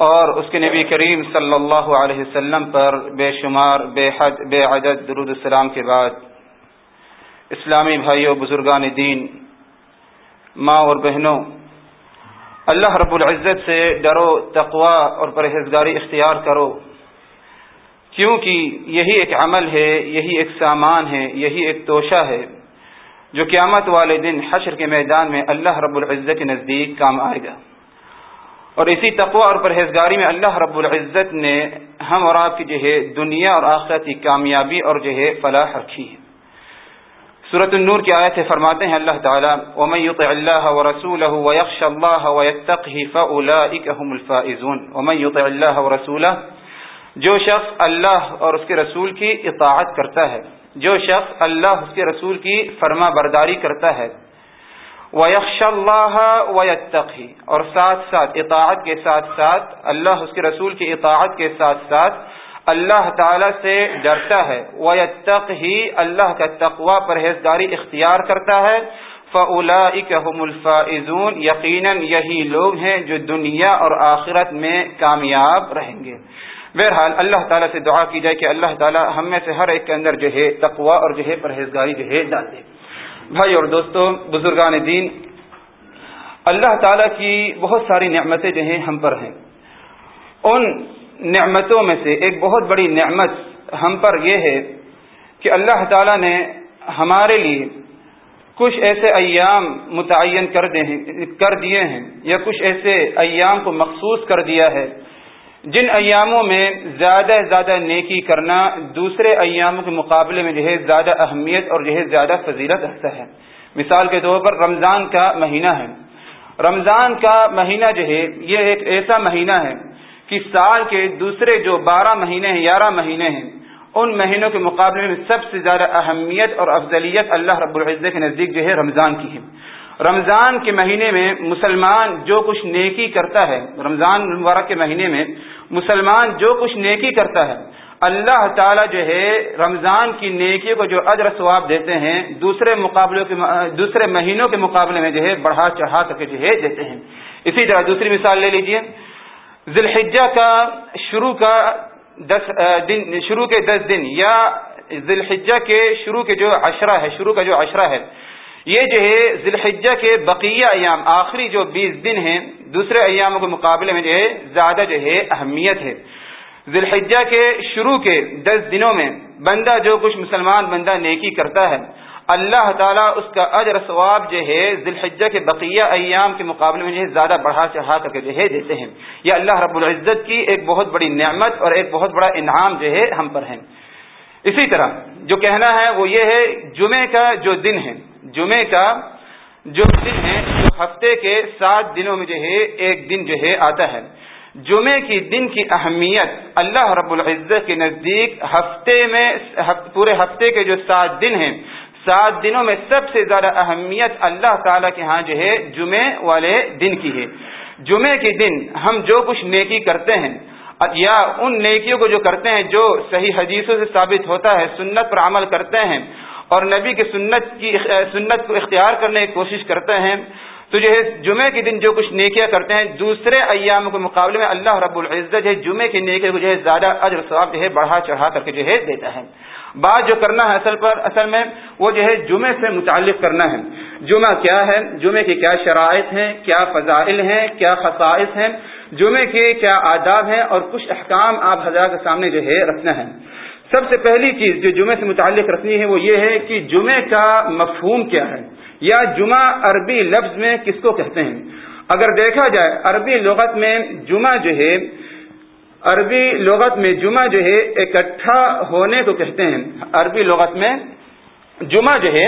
اور اس کے نبی کریم صلی اللہ علیہ وسلم پر بے شمار، بے حد بے عدد درود السلام کے بعد اسلامی بھائیوں بزرگان دین، ماں اور بہنوں، اللہ رب العزت سے ڈرو تقوا اور پرہیزگاری اختیار کرو، کیونکہ یہی ایک عمل ہے، یہی ایک سامان ہے، یہی ایک توشہ ہے، جو قیامت والے دن حشر کے میدان میں اللہ رب العزت کے نزدیک کام آئے گا۔ اور اسی تقوی اور پرہیزگاری میں اللہ رب العزت نے ہم اور آپ کی جو ہے دنیا اور آخرت کی کامیابی اور جو ہے فلاح رکھی ہے۔ صورت النور کی آیت سے فرماتے ہیں اللہ تعالیٰ، ومن يطع الله ورسوله ويخشى الله ويتقه فاولئك هم الفائزون۔ ومن يطع الله ورسوله، جو شخص اللہ اور اس کے رسول کی اطاعت کرتا ہے، جو شخص اللہ اس کے رسول کی فرما برداری کرتا ہے ویکش اللہ ویتقی اور ساتھ ساتھ، اطاعت کے ساتھ ساتھ، اللہ اس کے رسول کی اطاعت کے ساتھ ساتھ اللہ تعالی سے ڈرتا ہے۔ ویتق ہی اللہ کا تقوا پرہیزگاری اختیار کرتا ہے۔ فلاحم الفاظون یقیناً یہی لوگ ہیں جو دنیا اور آخرت میں کامیاب رہیں گے۔ بہرحال، اللہ تعالیٰ سے دعا کی جائے کہ اللہ تعالیٰ ہم میں سے ہر ایک کے اندر جو ہے تقوا اور جو ہے پرہیزگاری جو ہے ڈال دے۔ بھائی اور دوستوں بزرگان دین، اللہ تعالیٰ کی بہت ساری نعمتیں جو ہیں ہم پر ہیں۔ ان نعمتوں میں سے ایک بہت بڑی نعمت ہم پر یہ ہے کہ اللہ تعالیٰ نے ہمارے لیے کچھ ایسے ایام متعین کر دے کر دیے ہیں، یا کچھ ایسے ایام کو مخصوص کر دیا ہے جن ایاموں میں زیادہ زیادہ نیکی کرنا دوسرے ایاموں کے مقابلے میں جو ہے زیادہ اہمیت اور جو ہے زیادہ فضیلت رکھتا ہے۔ مثال کے طور پر رمضان کا مہینہ ہے۔ رمضان کا مہینہ جو ہے یہ ایک ایسا مہینہ ہے کہ سال کے دوسرے جو بارہ مہینے ہیں، گیارہ مہینے ہیں، ان مہینوں کے مقابلے میں سب سے زیادہ اہمیت اور افضلیت اللہ رب العزت کے نزدیک جو ہے رمضان کی ہے۔ رمضان کے مہینے میں مسلمان جو کچھ نیکی کرتا ہے، رمضان مبارک کے مہینے میں مسلمان جو کچھ نیکی کرتا ہے، اللہ تعالیٰ جو ہے رمضان کی نیکی کو جو اجر ثواب دیتے ہیں، دوسرے مقابلوں کے دوسرے مہینوں کے مقابلے میں جو ہے بڑھا چڑھا کر کے جو ہے دیتے ہیں۔ اسی طرح دوسری مثال لے لیجیے۔ ذی الحجہ کا شروع کا دس دن، شروع کے دس دن یا ذی الحجہ کے شروع کے جو عشرہ ہے، شروع کا جو عشرہ ہے یہ جو ہے ذی الحجہ کے بقیہ ایام، آخری جو بیس دن ہیں، دوسرے ایاموں کے مقابلے میں جو ہے زیادہ جو ہے اہمیت ہے۔ ذی الحجہ کے شروع کے دس دنوں میں بندہ جو کچھ مسلمان بندہ نیکی کرتا ہے، اللہ تعالیٰ اس کا اجر ثواب جو ہے ذی الحجہ کے بقیہ ایام کے مقابلے میں جو ہے زیادہ بڑھا چڑھا کر کے جو ہے دیتے ہیں۔ یہ اللہ رب العزت کی ایک بہت بڑی نعمت اور ایک بہت بڑا انعام جو ہے ہم پر ہے۔ اسی طرح جو کہنا ہے وہ یہ ہے جمعے کا جو دن ہے جمعے کا جو دن ہے، جو ہفتے کے سات دنوں میں جو ہے، ایک دن جو ہے آتا ہے۔ جمعے کی دن کی اہمیت اللہ رب العزت کے نزدیک ہفتے میں پورے ہفتے کے جو سات دن ہیں، سات دنوں میں سب سے زیادہ اہمیت اللہ تعالی کے ہاں جو ہے جمعے والے دن کی ہے۔ جمعے کے دن ہم جو کچھ نیکی کرتے ہیں، یا ان نیکیوں کو جو کرتے ہیں، جو صحیح حدیثوں سے ثابت ہوتا ہے، سنت پر عمل کرتے ہیں اور نبی کی سنت کی سنت کو اختیار کرنے کی کوشش کرتے ہیں، تو جو ہے جمعے کے دن جو کچھ نیکیاں کرتے ہیں، دوسرے ایام کے مقابلے میں اللہ رب العزت جو ہے جمعے کی نیکی کو جو ہے زیادہ اجر ثواب جو ہے بڑھا چڑھا کر کے جو ہے دیتا ہے۔ بات جو کرنا ہے اصل پر اصل میں، وہ جو ہے جمعے سے متعلق کرنا ہے۔ جمعہ کیا ہے؟ جمعے کی کیا شرائط ہیں؟ کیا فضائل ہیں؟ کیا خصائص ہیں؟ جمعے کے کیا آداب ہیں؟ اور کچھ احکام آپ حضرات کے سامنے جو ہے رکھنا ہے۔ سب سے پہلی چیز جو جمعے سے متعلق رکھنی ہے وہ یہ ہے کہ جمعے کا مفہوم کیا ہے یا جمعہ عربی لفظ میں کس کو کہتے ہیں؟ اگر دیکھا جائے عربی لغت میں جمعہ جو ہے، عربی لغت میں جمعہ جو ہے اکٹھا ہونے کو کہتے ہیں۔ عربی لغت میں جمعہ جو ہے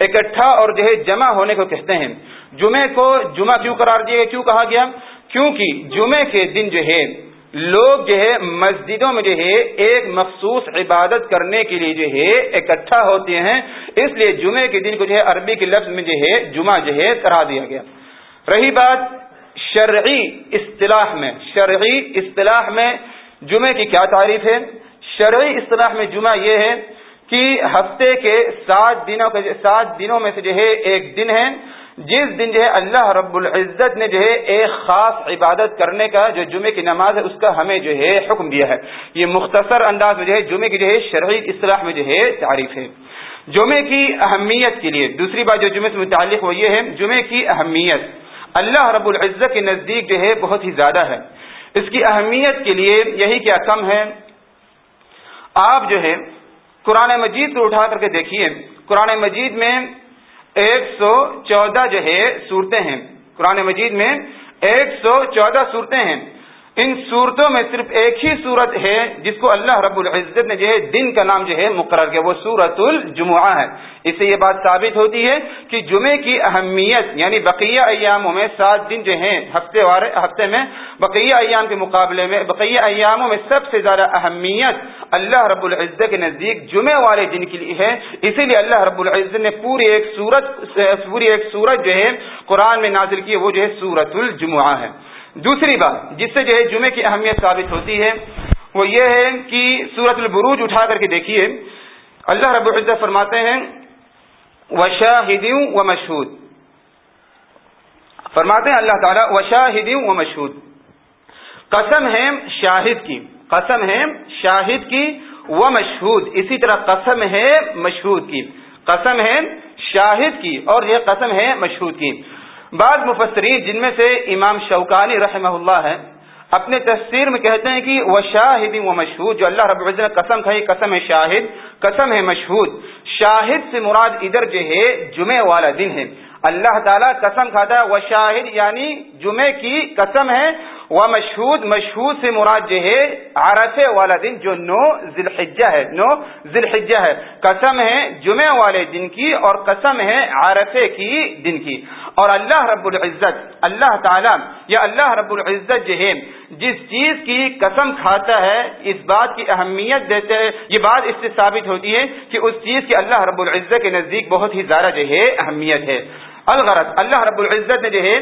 اکٹھا اور جو ہے جمع ہونے کو کہتے ہیں۔ جمعے کو جمعہ کیوں قرار دیا کیوں کہا گیا؟ کیونکہ جمعے کے دن جو ہے لوگ جو ہے مسجدوں میں جو ہے ایک مخصوص عبادت کرنے کے لیے جو ہے اکٹھا ہوتے ہیں۔ اس لیے جمعے کے دن کو جو ہے عربی کے لفظ میں جو ہے جمعہ جو ہے کرا دیا گیا۔ رہی بات شرعی اصطلاح میں۔ شرعی اصطلاح میں جمعے کی کیا تعریف ہے؟ شرعی اصطلاح میں جمعہ یہ ہے کہ ہفتے کے سات دنوں کے سات دنوں میں سے جو ہے ایک دن ہے۔ جس دن جو ہے اللہ رب العزت نے جو ہے ایک خاص عبادت کرنے کا جو جمعے کی نماز ہے، اس کا ہمیں جو ہے حکم دیا ہے۔ یہ مختصر انداز میں جو ہے جمعے کی جو ہے شرعی اصطلاح میں جو ہے تعریف ہے۔ جمعے کی اہمیت کے لیے دوسری بات جو جمعے سے متعلق وہ یہ ہے جمعے کی اہمیت۔ اللہ رب العزت کے نزدیک جو ہے بہت ہی زیادہ ہے۔ اس کی اہمیت کے لیے یہی کیا کم ہے۔ آپ جو ہے قرآن مجید کو اٹھا کر کے دیکھیے۔ قرآن مجید میں ایک سو چودہ جو ہے صورتیں ہیں۔ قرآن مجید میں ایک سو چودہ صورتیں ہیں۔ ان صورتوں میں صرف ایک ہی صورت ہے جس کو اللہ رب العزت نے جو ہے دن کا نام جو ہے مقرر کیا، وہ سورت الجمعہ ہے۔ اس سے یہ بات ثابت ہوتی ہے کہ جمعے کی اہمیت یعنی بقیہ ایاموں میں سات دن جو ہیں، ہفتے والے ہفتے میں بقیہ ایام کے مقابلے میں، بقیہ ایاموں میں سب سے زیادہ اہمیت اللہ رب العزت کے نزدیک جمعے والے دن کے لیے ہے۔ اسی لیے اللہ رب العزت نے پوری ایک سورت پوری ایک سورت جو ہے قرآن میں نازل کی، وہ جو ہے سورت الجمعہ ہے۔ دوسری بات جس سے جو ہے جمعے کی اہمیت ثابت ہوتی ہے، وہ یہ ہے کہ سورت البروج اٹھا کر کے دیکھیے۔ اللہ رب العزت فرماتے ہیں و شاہدیوں و مشہود فرماتے ہیں اللہ تعالیٰ و شاہدیوں و مشہود قسم ہے شاہد کی، قسم ہے شاہد کی و مشہود اسی طرح قسم ہے مشہود کی۔ قسم ہے شاہد کی اور یہ قسم ہے مشہود کی۔ بعض مفسرین جن میں سے امام شوکانی رحمہ اللہ ہے اپنے تفسیر میں کہتے ہیں کہ وہ شاہد و مشہود، جو اللہ رب العزت نے قسم کھائی، قسم ہے شاہد، قسم ہے مشہود۔ شاہد سے مراد ادھر جو ہے، جمعہ والا دن ہے۔ اللہ تعالیٰ قسم کھاتا ہے وہ شاہد یعنی جمعے کی قسم ہے وہ مشہود مشہود سے مراد جو ہے عرفے والا دن جو نو ذی ہے، نو ذی ہے۔ قسم ہے جمعے والے دن کی اور قسم ہے عرفے کی دن کی۔ اور اللہ رب العزت، اللہ تعالی، یا اللہ رب العزت جو ہے، جس چیز کی قسم کھاتا ہے، اس بات کی اہمیت دیتے یہ بات اس سے ثابت ہوتی ہے کہ اس چیز کی اللہ رب العزت کے نزدیک بہت ہی زیادہ جو ہے اہمیت ہے۔ الغرض، اللہ رب العزت نے جو ہے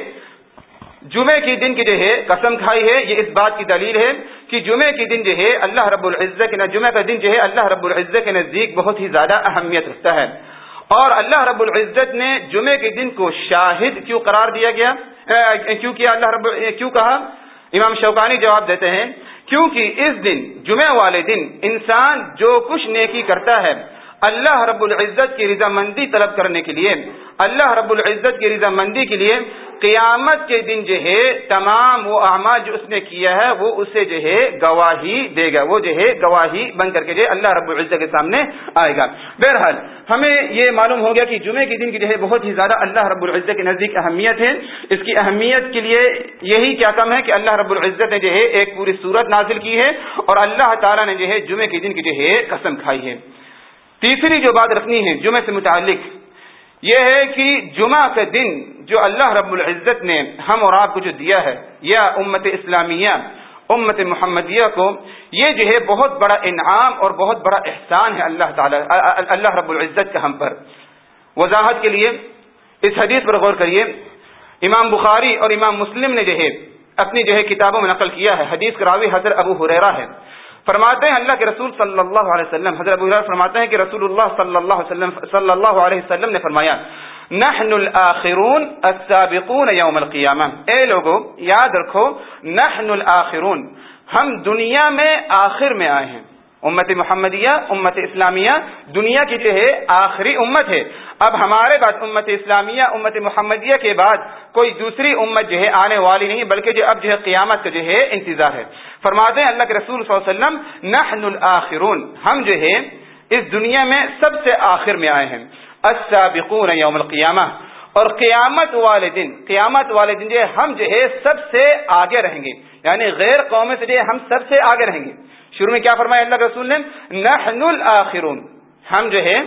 جمعے کی دن کی جو ہے، قسم کھائی ہے، یہ اس بات کی دلیل ہے کہ جمعے کی دن جو ہے، اللہ رب العزت کے جمعہ کا دن جو ہے، اللہ رب العزت کے نزدیک بہت ہی زیادہ اہمیت رکھتا ہے۔ اور اللہ رب العزت نے جمعے کے دن کو شاہد کیوں قرار دیا گیا؟ کیوں کیا اللہ رب کیوں کہا؟ امام شوقانی جواب دیتے ہیں، کیونکہ اس دن جمعے والے دن، انسان جو کچھ نیکی کرتا ہے اللہ رب العزت کی رضامندی طلب کرنے کے لیے، اللہ رب العزت کی رضامندی کے لیے قیامت کے دن جو ہے، تمام وہ اعمال جو اس نے کیا ہے، وہ اسے جو ہے گواہی دے گا، وہ جو ہے گواہی بن کر کے جو ہے اللہ رب العزت کے سامنے آئے گا۔ بہرحال، ہمیں یہ معلوم ہو گیا کہ جمعے کے دن کی جو ہے بہت ہی زیادہ اللہ رب العزت کے نزدیک اہمیت ہے۔ اس کی اہمیت کے لیے یہی کیا کم ہے کہ اللہ رب العزت نے جو ہے ایک پوری صورت نازل کی ہے اور اللہ تعالیٰ نے جو ہے جمعے کے دن کی جو ہے قسم کھائی ہے۔ تیسری جو بات رکھنی ہے جمعے سے متعلق، یہ ہے کہ جمعہ کا دن جو اللہ رب العزت نے ہم اور آپ کو جو دیا ہے، یا امت اسلامیہ، امت محمدیہ کو، یہ جو ہے بہت بڑا انعام اور بہت بڑا احسان ہے اللہ تعالی، اللہ رب العزت کا ہم پر۔ وضاحت کے لیے اس حدیث پر غور کریے، امام بخاری اور امام مسلم نے جو ہے اپنی جو ہے کتابوں میں نقل کیا ہے، حدیث کراوی حضرت ابو حریرا ہے۔ فرماتے ہیں اللہ کے رسول صلی اللہ علیہ وسلم، حضرت ابو فرماتے ہیں کہ رسول اللہ صلی اللہ علیہ وسلم، صلی اللہ علیہ وسلم نے فرمایا، نحن الاخرون السابقون یوم القیامہ۔ اے لوگو، یاد رکھو، نحن الاخرون، ہم دنیا میں آخر میں آئے ہیں۔ امت محمدیہ، امت اسلامیہ، دنیا کی جو ہے آخری امت ہے۔ اب ہمارے بعد امت اسلامیہ، امت محمدیہ کے بعد کوئی دوسری امت جو ہے آنے والی نہیں، بلکہ جو اب جو ہے قیامت کا جو ہے انتظار ہے۔ فرماتے ہیں اللہ کے رسول صلی اللہ علیہ وسلم، نحن الاخرون۔ ہم جو ہے اس دنیا میں سب سے آخر میں آئے ہیں۔ السابقون یوم القیامہ۔ اور قیامت والے دن، قیامت والے دن جو ہے ہم جو ہے سب سے آگے رہیں گے۔ یعنی غیر قومیں سے جو ہم سب سے آگے رہیں گے۔ شروع میں کیا فرمایا اللہ رسول نے؟ نحن الاخرون. ہم جو ہے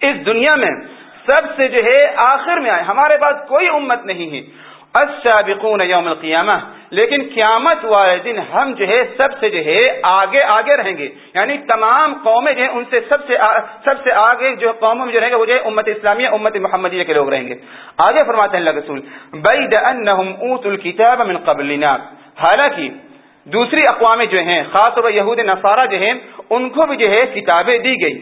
اس دنیا میں سب سے جو ہے، آخر میں آئے. ہمارے پاس کوئی امت نہیں ہے. السابقون یوم القیامہ. لیکن قیامت والے دن ہم جو ہے، سب سے جو ہے، آگے آگے رہیں گے. یعنی تمام قومیں جو ہیں، ان سے سب سے سب سے آگے جو قوموں میں جو رہیں گے، وہ جو ہے، امت اسلامیہ، امت محمدیہ کے لوگ رہیں گے. آگے فرماتے ہیں اللہ رسول بید انہم اوت الکتاب من قبلنا. حالانکہ دوسری اقوام جو ہیں، خاص طور پر یہود نصارہ جو ہیں، ان کو بھی جو ہے کتابیں دی گئی۔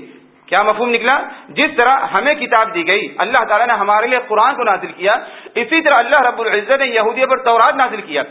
کیا مفہوم نکلا؟ جس طرح ہمیں کتاب دی گئی، اللہ تعالیٰ نے ہمارے لیے قرآن کو نازل کیا، اسی طرح اللہ رب العزت نے یہودیوں پر تورات نازل کیا۔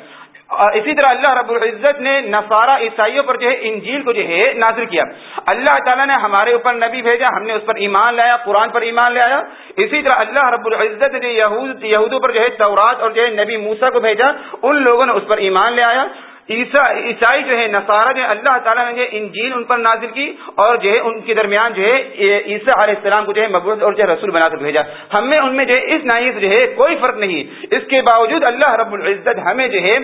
اسی طرح اللہ رب العزت نے نصارہ عیسائیوں پر جو ہے انجیل کو جو ہے نازل کیا۔ اللہ تعالیٰ نے ہمارے اوپر نبی بھیجا، ہم نے اس پر ایمان لایا، قرآن پر ایمان لایا۔ اسی طرح اللہ رب العزت نے یہود، یہودوں پر جو ہے تورات اور جو ہے نبی موسا کو بھیجا، ان لوگوں نے اس پر ایمان لے آیا عیسائی جو ہے، نصارہ جو ہے، اللہ تعالیٰ نے جو انجیل ان پر نازل کی اور جو ہے ان کے درمیان جو ہے عیسیٰ علیہ السلام کو جو ہے مقبول اور جو ہے رسول بنا کر بھیجا۔ ہمیں ان میں جو ہے اس نائ جو ہے کوئی فرق نہیں۔ اس کے باوجود اللہ رب العزت ہمیں جو ہے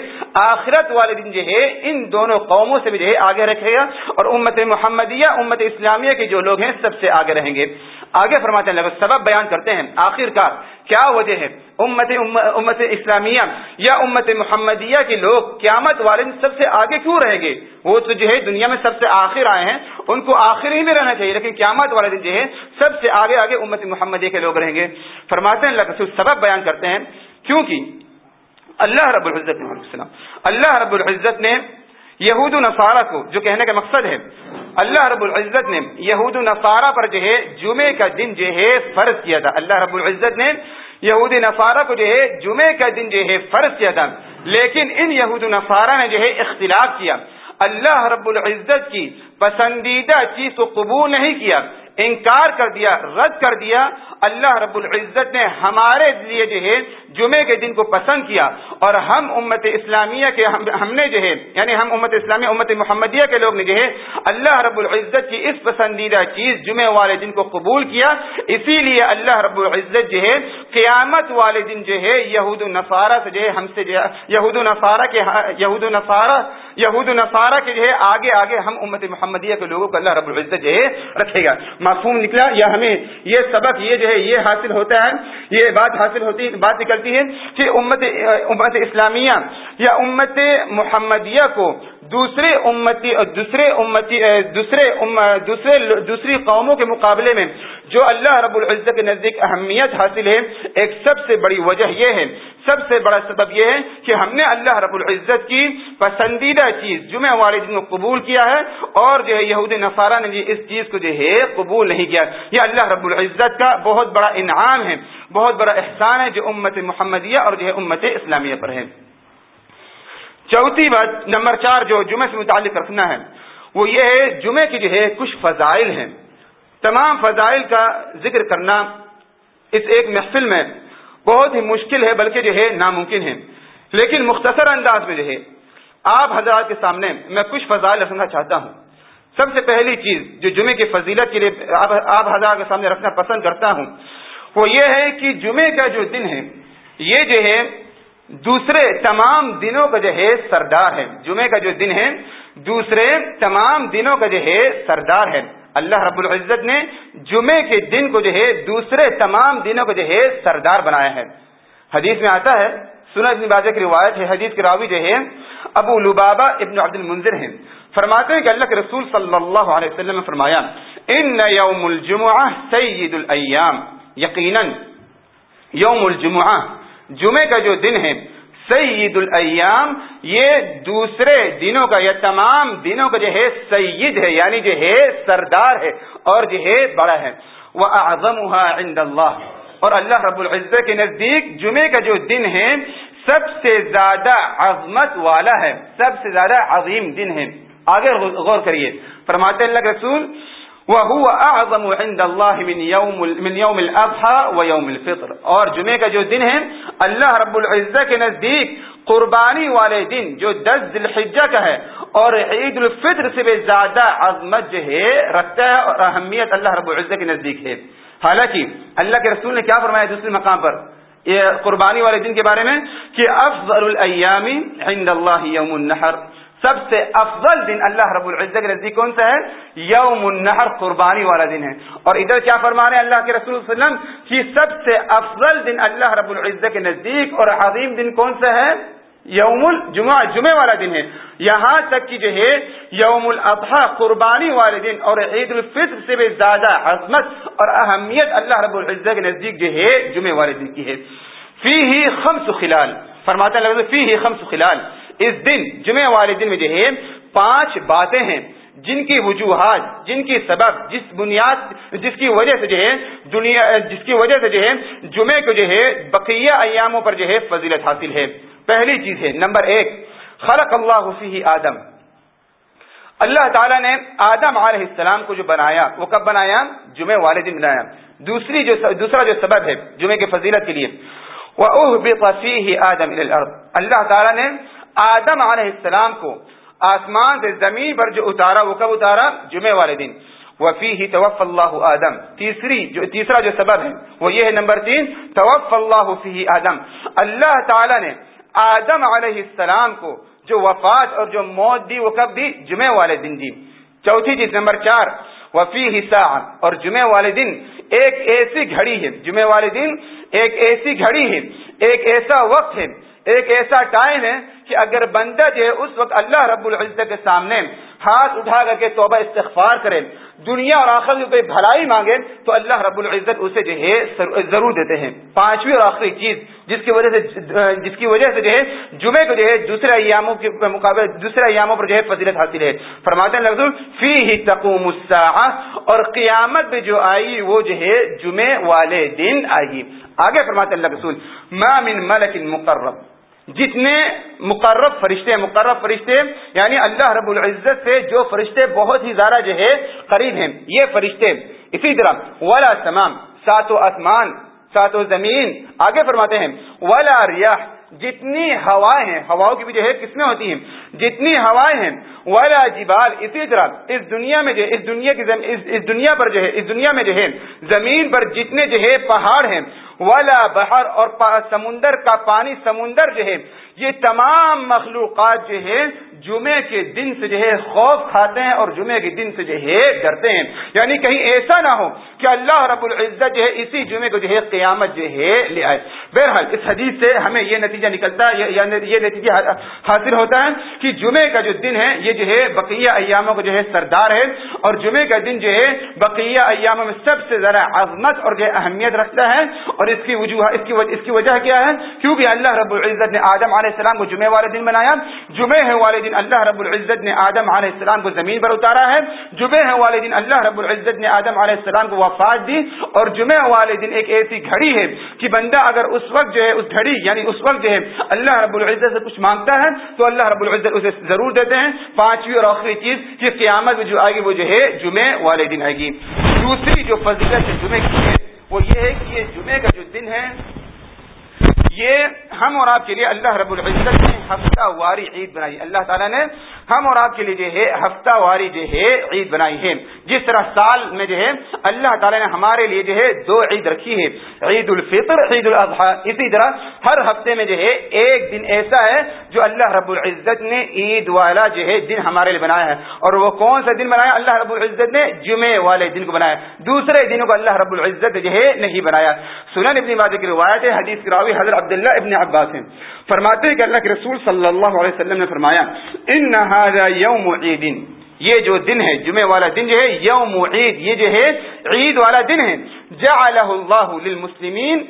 آخرت والے دن جو ہے، ان دونوں قوموں سے بھی جو ہے آگے رکھے گا اور امت محمدیہ، امت اسلامیہ کے جو لوگ ہیں، سب سے آگے رہیں گے۔ آگے فرماتے ہیں سبب بیان کرتے ہیں۔ آخر کار کیا وجہ ہے؟ امت امت اسلامیہ یا امت محمدیہ کے لوگ قیامت والے سب سے آگے کیوں رہیں گے؟ وہ تو جو ہے دنیا میں سب سے آخر آئے ہیں، ان کو آخر ہی میں رہنا چاہیے، لیکن قیامت والے دن جو ہے سب سے آگے آگے امت محمدیہ کے لوگ رہیں گے۔ فرماتے ہیں اللہ سبب بیان کرتے ہیں۔ کیونکہ اللہ رب العزت اللہ رب العزت نے یہود نصارہ کو، جو کہنے کا مقصد ہے، اللہ رب العزت نے یہود نصارہ پر جو ہے، جمعے کا دن جو ہے، فرض کیا تھا. اللہ رب العزت نے یہود نصارہ کو جو ہے، جمعے کا دن جو ہے، فرض کیا تھا. لیکن ان یہود نصارہ نے جو ہے، اختلاف کیا. اللہ رب العزت کی پسندیدہ چیز کو قبول نہیں کیا. انکار کر دیا، رد کر دیا، اللہ رب العزت نے ہمارے لیے جو ہے، جمعے کے دن کو پسند کیا۔ اور ہم امت اسلامیہ کے ہم نے جو ہے یعنی ہم امت اسلامیہ، امت محمدیہ کے لوگ نے جو ہے، اللہ رب العزت کی اس پسندیدہ چیز جمعے والے دن کو قبول کیا۔ اسی لیے اللہ رب العزت جو ہے، قیامت والے دن جو ہے، یہود النصارہ سے جو ہے، ہم سے جو ہے، یہود النصارہ کے ہاں، یہود النصارہ یہود نصارہ کے جو ہے آگے آگے ہم امت محمدیہ کے لوگوں کو اللہ رب العزت جو ہے رکھے گا۔ معصوم نکلا یا ہمیں یہ سبق یہ جو ہے یہ حاصل ہوتا ہے، یہ بات حاصل ہوتی بات نکلتی ہے کہ امت امت اسلامیہ یا امت محمدیہ کو دوسرے امتی دوسرے امتی دوسرے دوسرے دوسری قوموں کے مقابلے میں جو اللہ رب العزت کے نزدیک اہمیت حاصل ہے، ایک سب سے بڑی وجہ یہ ہے، سب سے بڑا سبب یہ ہے کہ ہم نے اللہ رب العزت کی پسندیدہ چیز جمعہ والے دن کو قبول کیا ہے اور جو ہے یہود نصارہ نے اس چیز کو جو ہے قبول نہیں کیا۔ یہ اللہ رب العزت کا بہت بڑا انعام ہے، بہت بڑا احسان ہے جو امت محمدیہ اور جو ہے امت اسلامیہ پر ہے۔ چوتھی بات نمبر چار جو جمعے سے متعلق رکھنا ہے، وہ یہ ہے جمعے کی جو ہے کچھ فضائل ہیں۔ تمام فضائل کا ذکر کرنا اس ایک محفل میں بہت ہی مشکل ہے، بلکہ جو ہے ناممکن ہے۔ لیکن مختصر انداز میں جو ہے، آپ حضرات کے سامنے میں کچھ فضائل رکھنا چاہتا ہوں۔ سب سے پہلی چیز جو جمعے کی فضیلت کے لیے آپ حضرات کے سامنے رکھنا پسند کرتا ہوں، وہ یہ ہے کہ جمعے کا جو دن ہے، یہ جو ہے دوسرے تمام دنوں کا جو ہے سردار ہے جمعے کا جو دن ہے، دوسرے تمام دنوں کا جو ہے سردار ہے۔ اللہ رب العزت نے جمعے کے دن کو جو ہے دوسرے تمام دنوں کو جو ہے سردار بنایا ہے۔ حدیث میں آتا ہے سنا ابن کی روایت ہے، حدیث کے راوی جو ہے ابو لبابا ابن عبد المنظر ہیں فرماتے ہیں کہ اللہ کے رسول صلی اللہ علیہ وسلم نے فرمایا، ان یوم الجمعہ سید الایام یقیناً، یوم الجمعہ جمعے کا جو دن ہے، سید الایام یہ دوسرے دنوں کا یا تمام دنوں کا جو ہے، سید ہے یعنی جو ہے، سردار ہے اور جو ہے، بڑا ہے۔ وہ اعظم عند اللہ اور اللہ رب العزت کے نزدیک جمعے کا جو دن ہے، سب سے زیادہ عظمت والا ہے۔ سب سے زیادہ عظیم دن ہے۔ آگے غور کریے۔ فرماتے اللہ کے رسول وہ اعظم عند اللہ من یوم من یوم الاضحى و یوم الفطر اور جمعے کا جو دن ہے، اللہ رب العزت کے نزدیک قربانی والے دن، جو دس ذی الحجہ کا ہے، اور عید الفطر سے بھی زیادہ عظمت جو ہے، رکھتا ہے اور اہمیت اللہ رب العزت کے نزدیک ہے۔ حالانکہ اللہ کے رسول نے کیا فرمایا دوسرے مقام پر؟ یہ قربانی والے دن کے بارے میں کہ افضل الایامی عند اللہ یوم النحر۔ سب سے افضل دن اللہ رب العزت کے نزدیک کون سا ہے؟ یوم النحر قربانی والا دن ہے۔ اور ادھر کیا فرما رہے ہیں؟ اللہ کے رسول صلی اللہ علیہ وسلم کہ سب سے افضل دن اللہ رب العزت کے نزدیک اور عظیم دن کون سا ہے؟ یوم الجمعہ جمعے والا دن ہے۔ یہاں تک کہ جو ہے، یوم الاضحیٰ، قربانی والے دن اور عید الفطر سے بھی زیادہ عظمت اور اہمیت اللہ رب العزت کے نزدیک جو ہے جمعے والے دن کی ہے۔ فی ہی خمس خلال۔ فرماتا ہے فی ہی خمس خلال۔ اس دن جمعے والے دن میں جو ہے، پانچ باتیں ہیں جن کی وجوہات، جن کی سبب، جس بنیاد، جس کی وجہ سے جو ہے، دنیا، جس کی وجہ سے جو ہے جمعے کو جو ہے، بقیہ ایاموں پر جو ہے، فضیلت حاصل ہے۔ پہلی چیز ہے، نمبر ایک، خلق اللہ فی آدم۔ اللہ تعالیٰ نے آدم علیہ السلام کو جو بنایا، وہ کب بنایا؟ جمعے والے دن بنایا۔ دوسری جو دوسرا جو سبب ہے جمعے کی فضیلت کے لیے۔ وہ آدم اللہ تعالیٰ نے آدم علیہ السلام کو آسمان سے زمین پر جو اتارا، وہ کب اتارا؟ جمعے والے دن۔ وفی ہی توف اللہ آدم۔ تیسری جو تیسرا جو سبب ہے، وہ یہ ہے نمبر تین توف اللہ فی آدم۔ اللہ تعالی نے آدم علیہ السلام کو جو وفات اور جو موت دی، وہ کب دی؟ جمعے والے دن دی۔ چوتھی چیز نمبر چار وفی حصہ اور جمعے والے دن ایک ایسی گھڑی ہے۔ جمعے والے دن ایک ایسی گھڑی ہے، ایک ایسا وقت ہے ایک ایسا ٹائم ہے کہ اگر بندہ جو ہے اس وقت اللہ رب العزت کے سامنے ہاتھ اٹھا کر کے توبہ استغفار کرے، دنیا اور آخر کوئی بھلائی مانگے، تو اللہ رب العزت اسے جو ہے ضرور دیتے ہیں۔ پانچویں اور آخری چیز جس کی وجہ سے، جس کی وجہ سے جو ہے جمعے کو جو ہے دوسرے ایاموں کے مقابلے، دوسرے ایاموں پر جو ہے فضیلت حاصل ہے۔ فرماتے ہیں فی ہی تقوم اور قیامت میں جو آئی وہ جو ہے جمعے والے دن آئے گی۔ آگے فرماتے اللہ رسول، ما من ملک مقرب۔ جس نے مقرب فرشتے مقرب فرشتے یعنی اللہ رب العزت سے جو فرشتے بہت ہی زیادہ جو ہے قریب ہیں، یہ فرشتے۔ اسی طرح، ولا تمام سات و آسمان سات و زمین۔ آگے فرماتے ہیں، ولا ریاح جتنی ہوائیں ہیں، ہواؤں کی بھی جو ہے کس میں ہوتی ہیں، جتنی ہوائیں ہیں، ولا جبال، اسی طرح اس دنیا میں جو اس دنیا کی اس دنیا پر جو ہے، اس دنیا میں جو ہے، زمین پر جتنے جو ہے پہاڑ ہیں، ولا بہر اور سمندر کا پانی، سمندر جو ہے، یہ تمام مخلوقات جو ہے جمعے کے دن سے جو ہے خوف کھاتے ہیں اور جمعے کے دن سے جو ہے ڈرتے ہیں۔ یعنی کہیں ایسا نہ ہو کہ اللہ رب العزت جو ہے اسی جمعے کو جو ہے قیامت جو ہے لے آئے۔ بہرحال اس حدیث سے ہمیں یہ نتیجہ نکلتا ہے، یہ یعنی نتیجہ حاصل ہوتا ہے کہ جمعے کا جو دن ہے، یہ جو ہے بقیہ ایاموں کا جو ہے سردار ہے اور جمعے کا دن جو ہے بقیہ ایاموں میں سب سے زیادہ عظمت اور جو اہمیت رکھتا ہے۔ اور اس کی وجوہ اس کی وجہ اس کی وجہ کیا ہے؟ کیونکہ اللہ رب العزت نے آدم علیہ السلام کو جمعے والے دن بنایا۔ جمعے والے دن اللہ رب العزت نے آدم علیہ السلام کو زمین پر اتارا ہے۔ جمعے والے دن اللہ رب العزت نے آدم علیہ السلام کو وفات دی اور جمعے والے دن ایک ایسی گھڑی ہے کہ بندہ اگر اس وقت جو ہے اس گھڑی یعنی اس وقت جو ہے اللہ رب العزت سے کچھ مانگتا ہے تو اللہ رب العزت اسے ضرور دیتے ہیں۔ پانچویں اور آخری چیز کہ قیامت میں جو آئے گی وہ جو ہے جمعے والے دن آئے گی۔ دوسری جو فضیلت جمعے کی ہے وہ یہ ہے کہ یہ جمعے کا جو دن ہے یہ ہم اور آپ کے لیے اللہ رب العزت نے ہفتہ واری عید بنائی۔ اللہ تعالیٰ نے ہم اور آپ کے لیے جو ہے ہفتہ واری جو ہے عید بنائی ہے۔ جس طرح سال میں جو ہے اللہ تعالیٰ نے ہمارے لیے جو ہے دو عید رکھی ہے عید الفطر، عید الاضحیٰ۔ اسی طرح ہر ہفتے میں جو ہے ایک دن ایسا ہے جو اللہ رب العزت نے عید والا جو ہے دن ہمارے لیے بنایا ہے۔ اور وہ کون سا دن بنایا؟ اللہ رب العزت نے جمعے والے دن کو بنایا دوسرے دنوں کو اللہ رب العزت جو ہے نہیں بنایا۔ سنن ابن ماجہ کی روایت ہے، حدیث کی راوی حضرت عبداللہ ابن عباس ہیں۔ فرماتے ہیں کہ اللہ کے رسول صلی اللہ علیہ وسلم نے فرمایا ان یوم عید یہ جو دن ہے جمعے والا دن جو ہے یوم عید یہ جو ہے عید والا دن ہے. جعلہ اللہ للمسلمین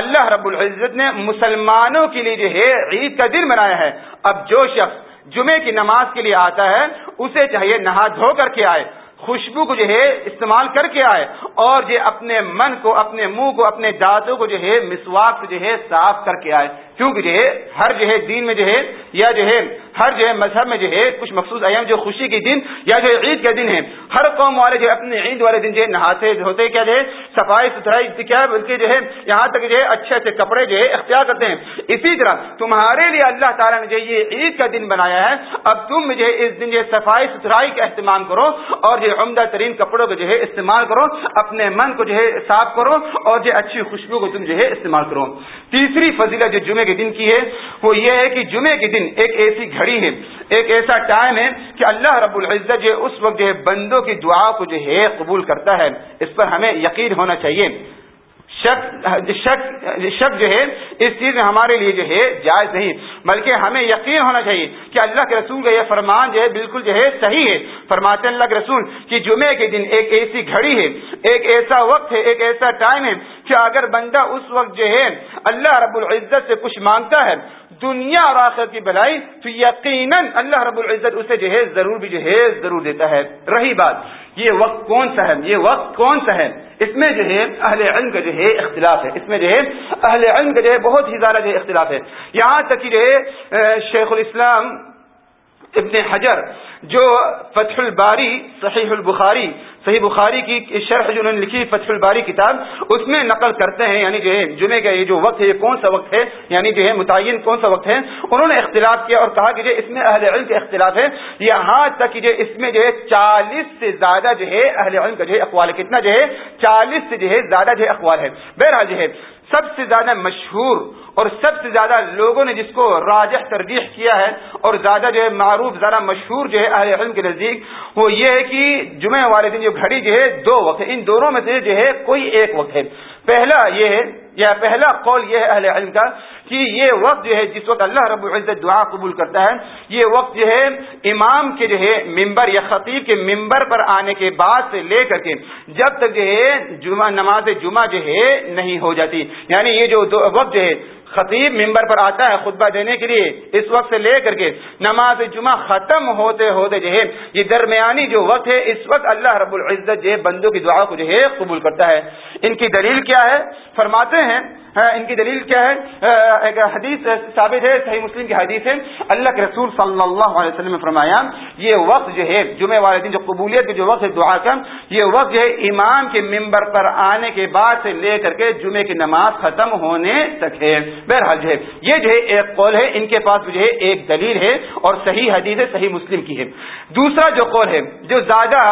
اللہ رب العزت نے مسلمانوں کے لیے جو ہے عید کا دن بنایا ہے. اب جو شخص جمعے کی نماز کے لیے آتا ہے، اسے چاہیے نہا دھو کر کے آئے. خوشبو کو جو ہے استعمال کر کے آئے اور جو اپنے من کو اپنے منہ کو اپنے دانتوں کو جو ہے مسواک جو ہے صاف کر کے آئے کیونکہ جو ہے ہر جو ہے دین میں جو ہے یا جو ہے ہر جو ہے مذہب میں جو ہے کچھ مخصوص ایام جو خوشی کے دن یا جو عید کے دن ہے ہر قوم والے جو اپنے عید والے دن جو ہے نہاتے ہوتے کیا جو ہے صفائی ستھرائی کیا بلکہ جو ہے یہاں تک جو ہے اچھے اچھے کپڑے جو ہے اختیار کرتے ہیں اسی طرح تمہارے لیے اللہ تعالیٰ نے جو یہ عید کا دن بنایا ہے اب تم جو ہے اس دن جو صفائی ستھرائی کا اہتمام کرو اور جو عمدہ ترین کپڑوں کو جو ہے استعمال کرو، اپنے من کو جو ہے صاف کرو اور جو اچھی خوشبو کو تم جو ہے استعمال کرو۔ تیسری فضیلت جو جمعے کے دن کی ہے، وہ یہ ہے کہ جمعے کے دن ایک ایسی گھڑی ہے، ایک ایسا ٹائم ہے کہ اللہ رب العزت جو اس وقت جو ہے بندوں کی دعا کو جو ہے قبول کرتا ہے۔ اس پر ہمیں یقین ہونا چاہیے۔ شک شک شک جو ہے، اس چیز میں ہمارے لیے جو ہے جائز نہیں۔ بلکہ ہمیں یقین ہونا چاہیے کہ اللہ کے رسول کا یہ فرمان جو ہے بالکل جو ہے صحیح ہے۔ فرماتے اللہ کے رسول کہ جمعے کے دن ایک ایسی گھڑی ہے، ایک ایسا وقت ہے، ایک ایسا ٹائم ہے کہ اگر بندہ اس وقت جو ہے اللہ رب العزت سے کچھ مانگتا ہے دنیا اور آخر کی بلائی، تو یقیناً اللہ رب العزت اسے جو ہے ضرور بھی جو ہے ضرور دیتا ہے۔ رہی بات، یہ وقت کون سا ہے؟ یہ وقت کون سا ہے؟ اس میں جو ہے، اہل علم کا جو ہے، اختلاف ہے۔ اس میں جو ہے، اہل علم کا جو ہے، بہت ہی زیادہ جو ہے، اختلاف ہے۔ یہاں تک کہ جو ہے شیخ الاسلام ابن حجر، جو فتح الباری، صحیح البخاری، صحیح بخاری کی شرح جو انہوں نے لکھی، فتح الباری کتاب، اس میں نقل کرتے ہیں یعنی جو ہے جمعے کا یہ جو وقت ہے، یہ کون سا وقت ہے؟ یعنی جو ہے متعین کون سا وقت ہے؟ انہوں نے اختلاف کیا اور کہا کہ جو اس میں اہل علم کا اختلاف ہے، یہاں تک کہ جو اس میں جو ہے چالیس سے زیادہ جو ہے اہل علم کا جو ہے اقوال ہے، کتنا جو ہے؟ چالیس سے جو ہے زیادہ جو ہے اقوال ہے۔ بہرحال جو ہے سب سے زیادہ مشہور اور سب سے زیادہ لوگوں نے جس کو راجح ترجیح کیا ہے اور زیادہ جو ہے معروف، زیادہ مشہور جو ہے اہل علم کے نزدیک، وہ یہ ہے کہ جمعہ والے دن جو گھڑی جو ہے دو وقت ہے ان دونوں میں سے جو ہے کوئی ایک وقت ہے۔ پہلا یہ ہے، یا پہلا قول یہ ہے اہل علم کا کہ یہ وقت جو ہے جس وقت اللہ رب العزت دعا قبول کرتا ہے، یہ وقت جو ہے امام کے جو ہے ممبر یا خطیب کے ممبر پر آنے کے بعد سے لے کر کے جب تک جو ہے جمعہ، نماز جمعہ جو ہے نہیں ہو جاتی۔ یعنی یہ جو وقت جو ہے خطیب ممبر پر آتا ہے خطبہ دینے کے لیے، اس وقت سے لے کر کے نماز جمعہ ختم ہوتے ہوتے جو ہے، یہ درمیانی جو وقت ہے، اس وقت اللہ رب العزت جو ہے، بندوں کی دعا کو جو ہے، قبول کرتا ہے۔ ان کی دلیل کیا ہے؟ فرماتے ہیں ہاں، ان کی دلیل کیا ہے؟ ایک حدیث ثابت ہے، صحیح مسلم کی حدیث ہے۔ اللہ کے رسول صلی اللہ علیہ وسلم نے فرمایا یہ وقت جو ہے جمعہ والے دن جو قبولیت کے جو وقت ہے دعا کا یہ وقت جو ہے امام کے ممبر پر آنے کے بعد سے لے کر کے جمعے کی نماز ختم ہونے تک ہے۔ بہرحال جو ہے، یہ جو ہے ایک قول ہے، ان کے پاس جو ہے ایک دلیل ہے اور صحیح حدیث ہے، صحیح مسلم کی ہے۔ دوسرا جو قول ہے، جو زیادہ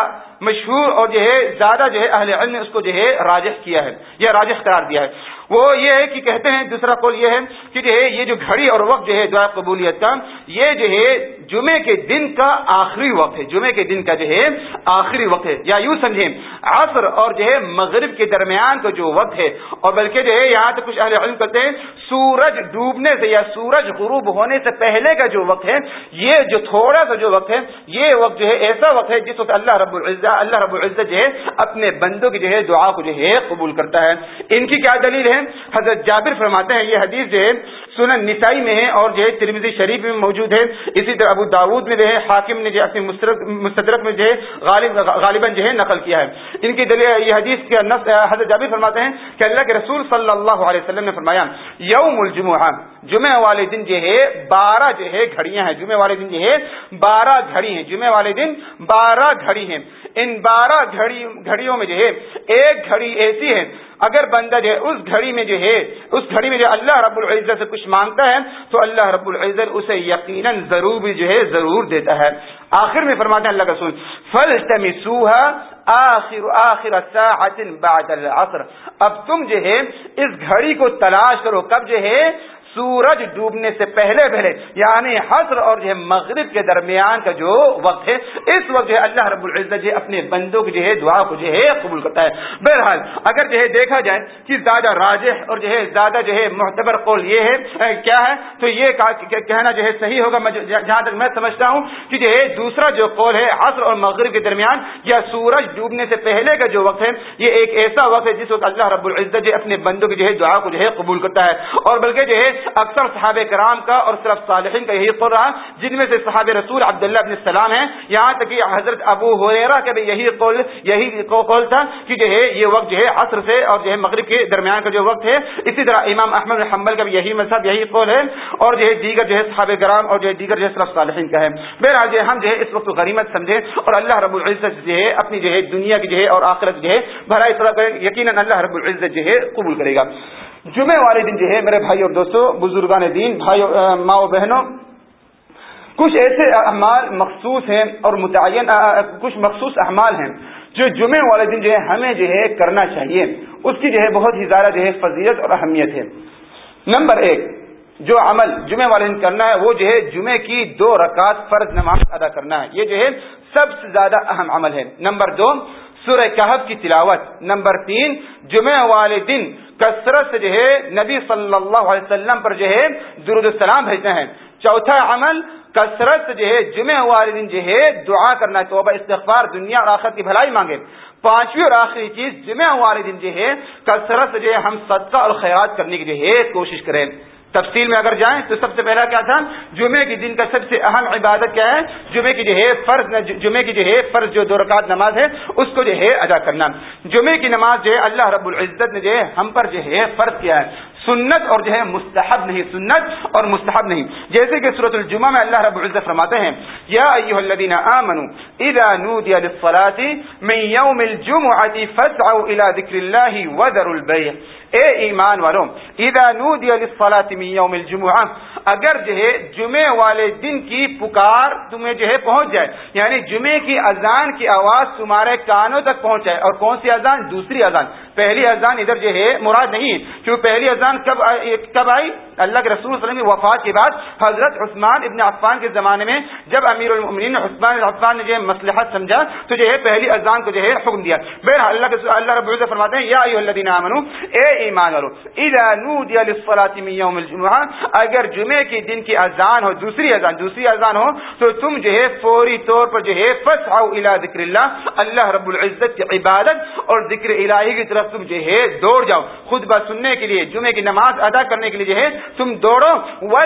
مشہور اور جو ہے، زیادہ جو ہے اہل علم نے اس کو جو ہے راجح کیا ہے، یا راجح قرار دیا ہے۔ وہ یہ ہے کہ کہتے ہیں دوسرا قول یہ ہے کہ جو ہے یہ جو گھڑی اور وقت جو ہے دعا قبولیت کا یہ جو ہے جمعے کے دن کا آخری وقت ہے جمعے کے دن کا جو ہے آخری وقت ہے یا یوں سمجھیں عصر اور جو ہے مغرب کے درمیان کا جو وقت ہے اور بلکہ جو ہے یہاں تو کچھ اہل علم کرتے ہیں سورج ڈوبنے سے یا سورج غروب ہونے سے پہلے کا جو وقت ہے یہ جو تھوڑا سا جو وقت ہے یہ وقت جو ہے ایسا وقت ہے جس وقت اللہ رب العزت اللہ رب العزت جو ہے اپنے بندوں کی جو ہے دعا کو جو ہے قبول کرتا ہے ان کی کیا دلیل ہے ہیں۔ حضرت جابر فرماتے ہیں، یہ حدیث جو ہے سنن نسائی میں ہے اور جو ہے ترمزی شریف میں موجود ہے۔ اسی طرح ابو داود میں جو ہے، حاکم نے جو اپنی مستدرک میں جو ہے غالباً جو ہے نقل کیا ہے۔ ان کی دلیل یہ حدیث کے حضرت جابر فرماتے ہیں کہ اللہ کے رسول صلی اللہ علیہ وسلم نے فرمایا، یوم الجمعہ، جمعہ والے دن جو ہے بارہ جو ہے گھڑیاں ہیں۔ جمعہ والے دن جو ہے بارہ گھڑی ہیں۔ جمعہ والے دن بارہ گھڑی ہیں۔ ان بارہ گھڑی، گھڑیوں میں جو ہے، ایک گھڑی ایسی ہے اگر بندہ جو ہے اس گھڑی میں جو ہے، اس گھڑی میں جو اللہ رب العزت سے کچھ مانگتا ہے، تو اللہ رب العزت اسے یقیناً ضرور بھی جو ہے، ضرور دیتا ہے۔ آخر میں فرماتے ہیں اللہ کا سن فل آخر آخر بعد العصر۔ اب تم جو ہے، اس گھڑی کو تلاش کرو، کب جو ہے سورج ڈوبنے سے پہلے پہلے یعنی حضر اور جو ہے مغرب کے درمیان کا جو وقت ہے اس وقت جو ہے اللہ رب العزت جو اپنے بندوں کی جو ہے دعا کو جو ہے قبول کرتا ہے بہرحال اگر جو ہے دیکھا جائے کہ زیادہ راجح اور جو ہے زیادہ جو ہے معتبر قول یہ ہے کیا ہے تو یہ کہنا جو ہے صحیح ہوگا جہاں تک میں سمجھتا ہوں کہ جو ہے دوسرا جو قول ہے عصر اور مغرب کے درمیان یا سورج ڈوبنے سے پہلے کا جو وقت ہے یہ ایک ایسا وقت ہے جس وقت اللہ رب العزت جو اپنے بندوں کی جو ہے دعا کو جو ہے قبول کرتا ہے اور بلکہ جو ہے اکثر صحابہ کرام کا اور صرف صالحین کا یہی قول رہا جن میں سے صحاب رسول عبداللہ ابن السلام ہیں یہاں تک کہ حضرت ابو حریرا کا بھی یہی قول یہی قول تھا کہ جو ہے یہ وقت جو ہے عصر سے اور جو ہے مغرب کے درمیان کا جو وقت ہے اسی طرح امام احمد حنبل کا بھی یہی مذہب یہی قول ہے اور جو ہے دیگر جو ہے صحابہ کرام اور جو ہے دیگر جو ہے صرف صالحین کا ہے بہرحال جو ہے ہم جو ہے اس وقت غریمت سمجھے اور اللہ رب العزت جو ہے اپنی جو ہے دنیا کی جو ہے اور آخرت جو ہے بھرا اس طرح یقیناً اللہ رب العزت جو ہے قبول کرے گا جمعے والے دن جو ہے میرے بھائی اور دوستوں بزرگان دین، بھائی ماں و بہنوں، کچھ ایسے اعمال مخصوص ہیں اور متعین کچھ مخصوص اعمال ہیں جو جمعے والے دن جو ہے ہمیں جو ہے کرنا چاہیے۔ اس کی جو ہے بہت ہی زیادہ جو ہے فضیلت اور اہمیت ہے۔ نمبر ایک، جو عمل جمعے والے دن کرنا ہے، وہ جو ہے جمعے کی دو رکعت فرض نماز ادا کرنا ہے۔ یہ جو ہے سب سے زیادہ اہم عمل ہے۔ نمبر دو سورہ کہب کی تلاوت. نمبر تین، جمعہ والے دن کثرت سے جو ہے نبی صلی اللہ علیہ وسلم پر جو ہے درود السلام بھیجتے ہیں. چوتھا عمل، کثرت سے جو ہے جمعہ والے دن جو ہے دعا کرنا، توبہ، استغفار، دنیا اور آخر کی بھلائی مانگے. پانچویں اور آخری چیز، جمعہ والے دن جو ہے کثرت سے جو ہے ہم صدقہ اور خیرات کرنے کی جو ہے کوشش کریں. تفصیل میں اگر جائیں تو سب سے پہلا کیا تھا؟ جمعے کے دن کا سب سے اہم عبادت کیا ہے؟ جمعے کی جو ہے فرض جمعے کی جو ہے فرض جو دو رکعت نماز ہے، اس کو جو ہے ادا کرنا۔ جمعے کی نماز جو ہے اللہ رب العزت نے جو ہے ہم پر جو ہے فرض کیا ہے۔ سنت اور جو ہے مستحب نہیں، سنت اور مستحب نہیں۔ جیسے کہ صورت الجمعہ میں اللہ رب العزت فرماتے ہیں، یا ایہا الذین آمنوا، اذا نودی للصلاة من یوم الجمعة فاسعوا الى ذکر اللہ وذروا البیع۔ اے ایمان والوں اذا نودی للصلاة من یوم الجمعہ اگر جو ہے جمعے والے دن کی پکار تمہیں جو ہے پہنچ جائے یعنی جمعے کی اذان کی آواز تمہارے کانوں تک پہنچ جائے، اور کون سی اذان؟ دوسری اذان۔ پہلی اذان ادھر جو ہے مراد نہیں کیوں پہلی اذان کب کب آئی؟ اللہ کے رسول وسلم کی وفات کے بعد حضرت عثمان ابن عفان کے زمانے میں، جب امیر المؤمنین عثمان عفان نے جو ہے مسلحت سمجھا، تو جو ہے پہلی اذان کو جو ہے حکم دیا۔ بہر اللہ کے اللہ رب العزت فرماتے ہیں، یا ایھا الذین آمنو اے ایمان والو، اذا نودی من یوم الجمعہ، اگر جمعے کے دن کی اذان ہو، دوسری اذان دوسری اذان ہو، تو تم جو ہے فوری طور پر جو ہے فسعوا الى ذکر اللہ اللہ رب العزت کی عبادت اور ذکر الہی کی طرف تم جو ہے دوڑ جاؤ۔ خود سننے کے لیے جمعے کی نماز ادا کرنے کے لیے جو ہے تم دوڑو۔ وہ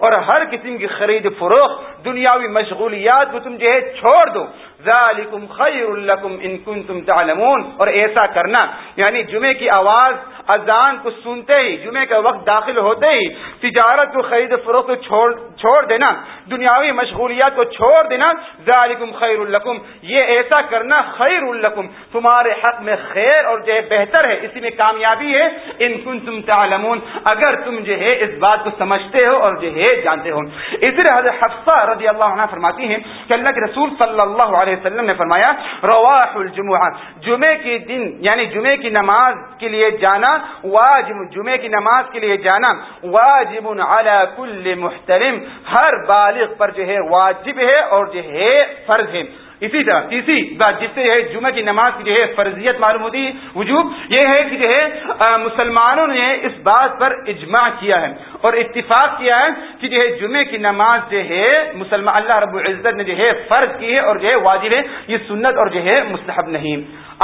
اور ہر قسم کی خرید فروخت، دنیاوی مشغولیات کو تم جو ہے چھوڑ دو۔ ذالکم خیر لکم ان کنتم تعلمون۔ اور ایسا کرنا یعنی جمعے کی آواز اذان کو سنتے ہی، جمعے کا وقت داخل ہوتے ہی، تجارت کو خرید فروخت چھوڑ چھوڑ دینا، دنیاوی مشغولیات کو چھوڑ دینا، ذالکم خیر لکم۔ یہ ایسا کرنا خیر الکم تمہارے حق میں خیر اور جو ہے بہتر ہے، اسی میں کامیابی ہے۔ ان کنتم تعلمون۔ اگر تم جو ہے اس بات کو سمجھتے ہو اور جو ہے جانتے ہو۔ اسی طرح حضرت حفصہ رضی اللہ عنہ فرماتی ہیں کہ اللہ کے رسول صلی اللہ علیہ علیہ وسلم نے فرمایا، رواح الجمعہ جمعے کے دن یعنی جمعے کی نماز کے لیے جانا، واجب جمعے کی نماز کے لیے جانا، واجب علی کل محترم، ہر بالغ پر جو ہے واجب ہے اور جو ہے فرض ہے۔ اسی طرح تیسری بات جس سے ہے، جمعہ کی نماز کی جو ہے فرضیت معلوم ہوتی وجوب یہ ہے کہ جو ہے مسلمانوں نے اس بات پر اجماع کیا ہے اور اتفاق کیا ہے کہ جو ہے جمعے کی نماز جو ہے مسلمان اللہ رب العزت نے جو ہے فرض کی ہے اور جو ہے واجب ہے، یہ سنت اور جو ہے مستحب نہیں۔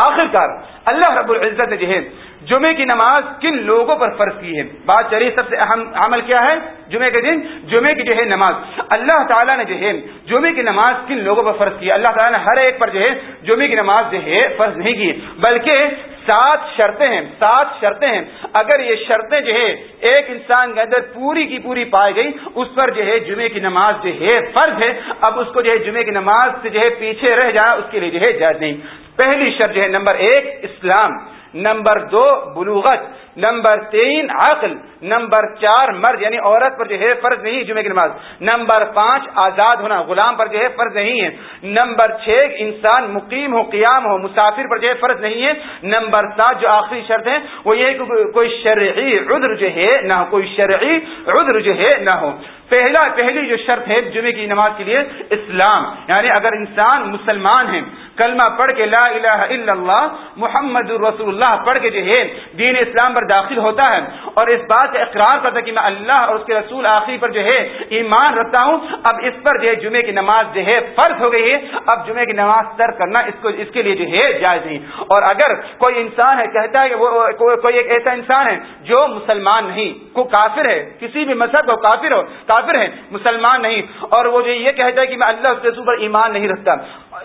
آخر کار اللہ رب العزت نے جو ہے جمعے کی نماز کن لوگوں پر فرض کی ہے؟ بات چلیے سب سے اہم عمل کیا ہے؟ جمعے کے دن، جمعے کی جو ہے نماز۔ اللہ تعالیٰ نے جو ہے جمعے کی نماز کن لوگوں پر فرض کی اللہ تعالیٰ نے ہر ایک پر جو ہے جمعے کی نماز جو ہے فرض نہیں کی بلکہ سات شرطیں ہیں، سات شرطیں ہیں۔ اگر یہ شرطیں جو ہے ایک انسان کے اندر پوری کی پوری پائی گئی اس پر جو ہے جمعے کی نماز جو ہے فرض ہے۔ اب اس کو جو ہے جمعے کی نماز سے جو ہے پیچھے رہ جانا، اس کے لیے جو ہے جائز نہیں۔ پہلی شرط جو ہے نمبر ایک، اسلام۔ نمبر دو، بلوغت. نمبر تین، عقل. نمبر چار، مرد. یعنی عورت پر جو ہے، فرض نہیں جمعے کی نماز. نمبر پانچ، آزاد ہونا. غلام پر جو ہے، فرض نہیں ہے. نمبر چھ، انسان مقیم ہو، قیام ہو، مسافر پر جو ہے، فرض نہیں ہے. نمبر سات، جو آخری شرط ہے، وہ یہ کہ کوئی شرعی عذر جو ہے، نہ ہو. کوئی شرعی عذر جو ہے، نہ ہو. پہلا، پہلی جو شرط ہے جمعے کی نماز کے لیے، اسلام. یعنی اگر انسان مسلمان ہے کلمہ پڑھ کے لا الہ الا اللہ، محمد الرسول اللہ پڑھ کے جو ہے، دین اسلام پر داخل ہوتا ہے۔ اور اس بات کا اقرار کرتا ہے کہ میں اللہ اور اس کے رسول آخری پر جو ہے، ایمان رکھتا ہوں۔ اب اس پر جو ہے جمعے کی نماز جو ہے، فرض ہو گئی ہے۔ اب جمعے کی نماز ترک کرنا اس کو، اس کے لیے جو ہے، جائز نہیں۔ اور اگر کوئی انسان ہے، کہتا ہے کہ وہ کوئی ایک ایسا انسان ہے جو مسلمان نہیں، کو کافر ہے، کسی بھی مذہب کو کافر ہو، کافر ہے، مسلمان نہیں۔ اور وہ جو یہ کہتا ہے کہ میں اللہ کے رسول پر ایمان نہیں رکھتا۔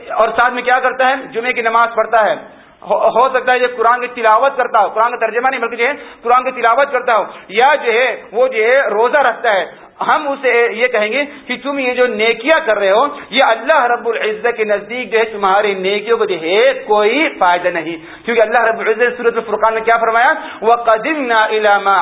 اور ساتھ میں کیا کرتا ہے؟ جمعے کی نماز پڑھتا ہے۔ ہو سکتا ہے یہ قرآن کی تلاوت کرتا ہو، قرآن کا ترجمہ نہیں، بلکہ جو ہے قرآن کی تلاوت کرتا ہو، یا جو ہے وہ جو ہے روزہ رکھتا ہے۔ ہم اسے یہ کہیں گے کہ تم یہ جو نیکیاں کر رہے ہو، یہ اللہ رب العزت کے نزدیک جو ہے تمہاری نیکیوں کو جو ہے کوئی فائدہ نہیں۔ کیونکہ اللہ رب العزت صورت الفرقان نے کیا فرمایا؟ وہ قدیم نا علامہ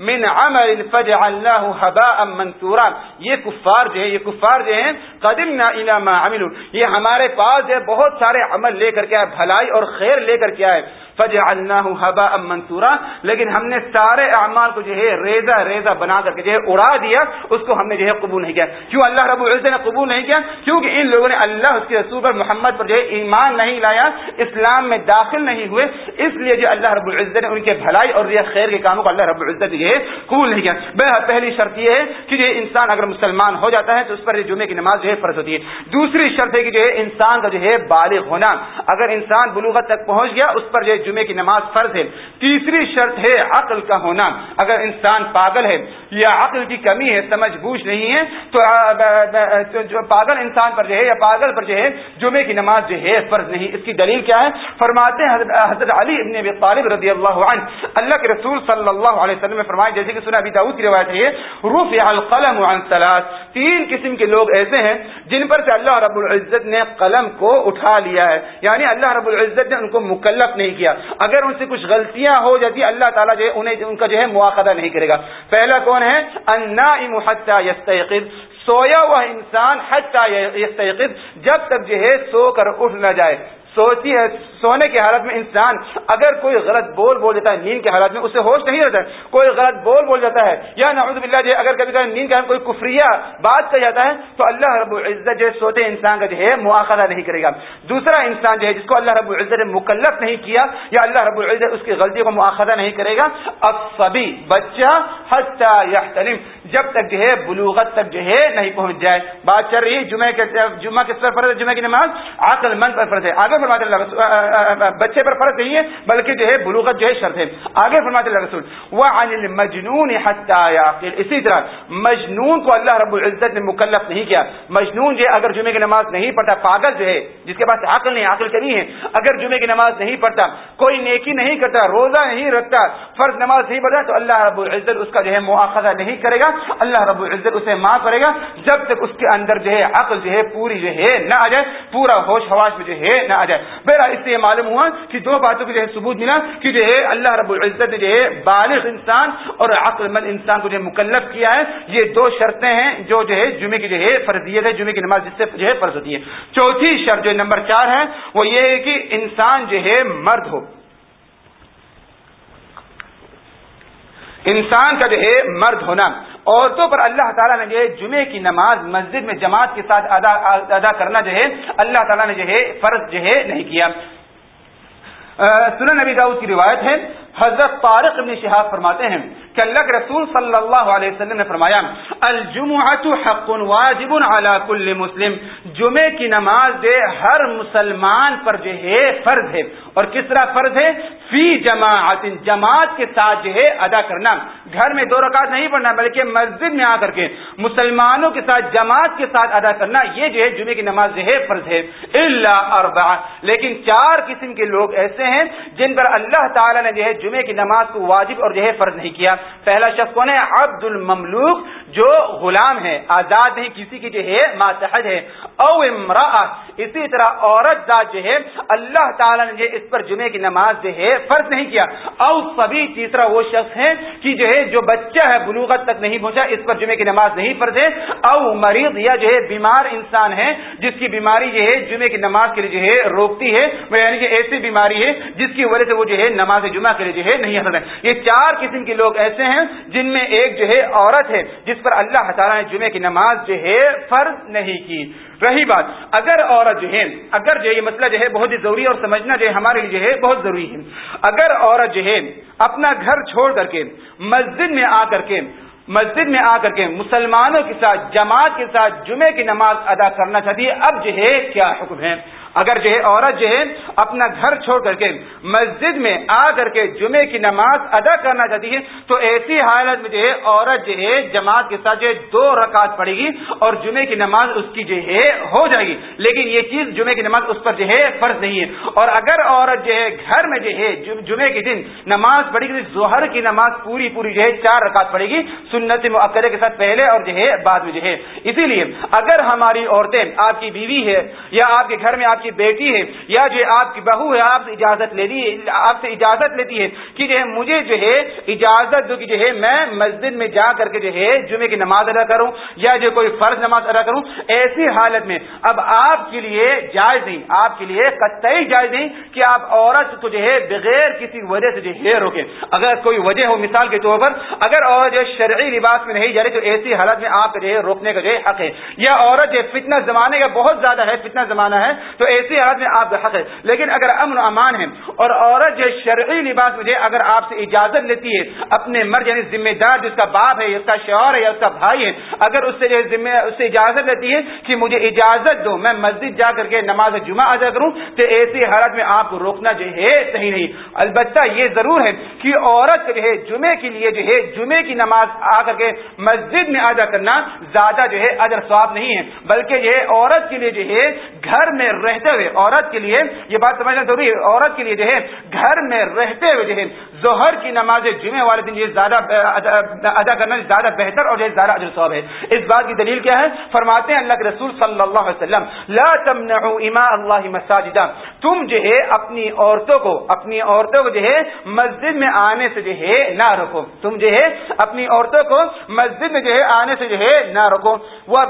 من عمل فج اللہ حبا منصورا یہ کفار جو ہے یہ کفار جو ہیں قدیم نا علامہ امل یہ ہمارے پاس جو ہے بہت سارے عمل لے کر کے آئے، بھلائی اور خیر لے کر کے آئے۔ فج اللہ حبا منصورا لیکن ہم نے سارے اعمال کو جو ہے ریزا ریزا بنا کر کے جو ہے، اڑا دیا۔ اس کو ہم نے جو ہے قبول نہیں کیا۔ کیوں اللہ رب العزت نے قبول نہیں کیا؟ کیونکہ ان لوگوں نے اللہ اس کے رسول پر محمد پر جو ہے ایمان نہیں لایا، اسلام میں داخل نہیں ہوئے، اس لیے جو اللہ رب العزت نے ان کے بھلائی اور یہ خیر کے کاموں کو اللہ رب العزت جو ہے قبول نہیں کیا۔ بہت پہلی شرط یہ ہے کہ جو انسان اگر مسلمان ہو جاتا ہے تو اس پر جمعے کی نماز جو ہے فرض ہوتی ہے۔ دوسری شرط ہے کہ جو ہے انسان کا جو ہے بالغ ہونا۔ اگر انسان بلوغت تک پہنچ گیا، اس پر جو ہے جمعے کی نماز فرض ہے۔ تیسری شرط ہے عقل کا ہونا۔ اگر انسان پاگل ہے یا عقل کی کمی نہیں ہے، سمجھ بوجھ نہیں ہے، تو جو پاگل انسان پر جو ہے یا پاگل پر جو ہے، جمعے کی نماز جو ہے، فرض نہیں۔ اس کی دلیل کیا ہے؟ فرماتے ہیں حضرت علی ابن ابی طالب رضی اللہ عنہ، اللہ کے رسول صلی اللہ علیہ وسلم نے فرمایا، جیسے کہ سنا ابی داؤد کی روایت ہے، رفع القلم عن ثلاث۔ تین قسم کے لوگ ایسے ہیں جن پر سے اللہ رب العزت نے قلم کو اٹھا لیا ہے۔ یعنی اللہ رب العزت نے ان کو مکلف نہیں کیا۔ اگر ان سے کچھ غلطیاں ہو جاتی، اللہ تعالیٰ جو ہے، انہیں ان کا جو ہے، مواخذہ نہیں کرے گا۔ پہلا کون ہے؟ انا حتى يستيقظ، سویا ہوا انسان حتى يستيقظ، جب تک جو ہے سو کر اٹھ نہ جائے۔ سوچتی ہے، سونے کی حالت میں انسان اگر کوئی غلط بول بول جاتا ہے، نیند کی حالت میں اسے ہوش نہیں رہتا ہے۔ کوئی غلط بول بول جاتا ہے، یا نعوذ باللہ جو اگر کبھی کبھی نیند کا کوئی کفریہ بات کر جاتا ہے، تو اللہ رب العزت جو سوتے انسان کا جو ہے مواخذہ نہیں کرے گا۔ دوسرا انسان جو ہے، جس کو اللہ رب العزت نے مکلف نہیں کیا، یا اللہ رب العزت اس کی غلطی کو مواخذہ نہیں کرے گا اب سبھی بچہ، حتیٰ یحتلم، جب تک جو ہے، بلوغت تک جو ہے، نہیں پہنچ جائے۔ بات چل رہی ہے، جمعہ کے جمعہ کس پر فرض ہے جمعہ کی نماز، عقل مند پر فرض ہے۔ آگے فرماتے اللہ رسول بچے پر فرض نہیں ہے، بلکہ جو ہے بلوغت جو ہے شرط ہے۔ آگے فرماتے اللہ رسول وہ عن مجنون اسی طرح، مجنون کو اللہ رب العزت نے مکلف نہیں کیا۔ مجنون جو ہے، اگر جمعے کی نماز نہیں پڑھتا، پاگل جو ہے، جس کے پاس عقل نہیں عقل نہیں ہے، اگر جمعے کی نماز نہیں پڑھتا، کوئی نیکی نہیں کرتا، روزہ نہیں رکھتا، فرض نماز نہیں پڑھتا، تو اللہ رب العزت اس کا جو ہے مواخذہ نہیں کرے گا۔ اللہ رب العزت اسے معاف کرے گا۔ جب تک اس کے اندر جو ہے، عقل جو ہے، پوری جو ہے، نہ آ جائے، پورا ہوش حواش میں جو ہے، نہ آ جائے۔ بہرحال اس سے یہ معلوم ہوا کہ دو باتوں کی جو ہے ثبوت ملا کہ جو ہے اللہ رب العزت نے جو ہے بالغ انسان اور عقل مند انسان کو جو ہے مکلف کیا ہے، یہ دو شرطیں ہیں جو جو ہے جمعے کی جو ہے فرضیت ہے، جمعے کی نماز جس سے جو ہے فرض ہوتی ہے۔ چوتھی شرط جو نمبر چار ہے، وہ یہ ہے کہ انسان جو ہے مرد ہو۔ انسان کا جو ہے مرد ہونا۔ عورتوں پر اللہ تعالیٰ نے جو ہے جمعے کی نماز مسجد میں جماعت کے ساتھ ادا ادا کرنا جو ہے اللہ تعالیٰ نے جو ہے فرض جو ہے نہیں کیا۔ سنن نبی داؤد کی روایت ہے، حضرت طارق ابن شہاب فرماتے ہیں کہ اللہ کے رسول صلی اللہ علیہ وسلم نے فرمایا، الجمعۃ حق واجب علی کل مسلم جمعے کی نماز دے ہر مسلمان پر جو ہے فرض ہے۔ اور کس طرح فرض ہے؟ فی جماعت جماعت کے ساتھ جو ہے ادا کرنا۔ گھر میں دو رکعت نہیں پڑھنا، بلکہ مسجد میں آ کر کے مسلمانوں کے ساتھ، جماعت کے ساتھ ادا کرنا، یہ جو ہے جمعے کی نماز جو ہے فرض ہے۔ اللہ اربع۔ لیکن چار قسم کے لوگ ایسے ہیں جن پر اللہ تعالی نے جو ہے جمعے کی نماز کو واجب اور جو ہے فرض نہیں کیا۔ پہلا شخص کون ہے عبد المملوک جو غلام ہے آزاد نہیں کسی کی جو ہے ماتحد ہے او امرا اسی طرح عورت ذات جو ہے اللہ تعالیٰ نے اس پر جمعے کی نماز جو ہے فرض نہیں کیا او سبھی تیسرا وہ شخص ہے کہ جو ہے جو بچہ ہے بلوغت تک نہیں پہنچا اس پر جمعے کی نماز نہیں فرض ہے او مریض یا جو ہے بیمار انسان ہے جس کی بیماری جو ہے جمعے کی نماز کے لیے جو ہے روکتی ہے یعنی کہ ایسی بیماری ہے جس کی وجہ سے وہ جو ہے نماز جمعہ کے لیے جو ہے نہیں حضر ہے یہ چار قسم کے لوگ ایسے ہیں جن میں ایک جو ہے عورت ہے، جس پر اللہ تعالیٰ نے جمعے کی نماز جو ہے فرض نہیں کی۔ رہی بات، اگر عورت جو ہے، اگر جو یہ مسئلہ جو ہے بہت ہی ضروری اور سمجھنا جو ہے ہمارے لیے جو ہے بہت ضروری ہے۔ اگر عورت جو ہے اپنا گھر چھوڑ کر کے، مسجد میں آ کر کے، مسجد میں آ کر کے مسلمانوں کے ساتھ، جماعت کے ساتھ جمعے کی نماز ادا کرنا چاہتی ہے، اب جو ہے کیا حکم ہے؟ اگر جو ہے عورت جو ہے اپنا گھر چھوڑ کر کے مسجد میں آ کر کے جمعے کی نماز ادا کرنا چاہتی ہے تو ایسی حالت میں جو ہے عورت جو ہے جماعت کے ساتھ جو ہے دو رکعت پڑے گی اور جمعے کی نماز اس کی جو ہے ہو جائے گی لیکن یہ چیز جمعے کی نماز اس پر جو ہے فرض نہیں ہے اور اگر عورت جو ہے گھر میں جو ہے جمعے کے دن نماز پڑھے گی ظہر کی نماز پوری پوری جو ہے چار رکعت پڑے گی سنت مقدرے کے ساتھ پہلے اور جو ہے بعد میں جو ہے اسی لیے اگر ہماری عورتیں آپ کی بیوی ہے یا آپ کے گھر میں آپ کی کی بیٹی ہے یا جو آپ کی بہو ہے آپ سے اجازت لے لی آپ سے اجازت لیتی ہے کہ جو ہے مجھے جو ہے اجازت دو کہ جو ہے میں مسجد میں جا کر کے جو ہے جمعے کی نماز ادا کروں یا جو کوئی فرض نماز ادا کروں ایسی حالت میں اب آپ کے لیے جائز نہیں آپ کے لیے قطعی جائز نہیں کہ آپ عورت کو جو ہے بغیر کسی وجہ سے جو ہے روکیں اگر کوئی وجہ ہو مثال کے طور پر اگر عورت جو شرعی لباس میں نہیں جا رہی تو ایسی حالت میں آپ کا جو ہے روکنے کا جو ہے حق ہے یا عورت جو فتنہ زمانے کا بہت زیادہ ہے فتنہ زمانہ ہے تو ایسی حالت میں آپ کا حق ہے؟ لیکن اگر امن و امان ہے اور عورت جو شرعی لباس میں اگر آپ سے اجازت لیتی ہے، اپنے مرد یعنی ذمہ دار جس کا باپ ہے اس کا شوہر ہے، یا اس کا بھائی ہے، اگر اس سے جو ذمہ، اس سے اجازت لیتی ہے کہ مجھے اجازت دو، میں مسجد جا کر کے نماز جمعہ ادا کروں، تو ایسی حالت میں آپ کو روکنا جو ہے صحیح نہیں۔ البتہ یہ ضرور ہے کہ عورت جو ہے جمعے کے لیے جو ہے جمعے کی نماز آ کر کے مسجد میں ادا کرنا زیادہ جو ہے اجر ثواب نہیں ہے، بلکہ یہ عورت کے لیے جو ہے، گھر میں رہ رہتے ہوئے عورت کے لیے یہ بات سمجھنا ضروری ہے عورت کے لیے جو ہے گھر میں رہتے ہوئے جو ہے ظہر کی نماز جمعے والے دن یہ زیادہ ادا کرنا زیادہ بہتر اور یہ زیادہ اجر ثواب ہے اس بات کی دلیل کیا ہے فرماتے ہیں اللہ کے رسول صلی اللہ علیہ وسلم لا تمنعوا اما اللہ مساجدہ تم جو ہے اپنی عورتوں کو اپنی عورتوں کو جو ہے مسجد میں آنے سے جو ہے نہ رکھو تم جو ہے اپنی عورتوں کو مسجد میں جو ہے آنے سے جو ہے نہ رکھو وہ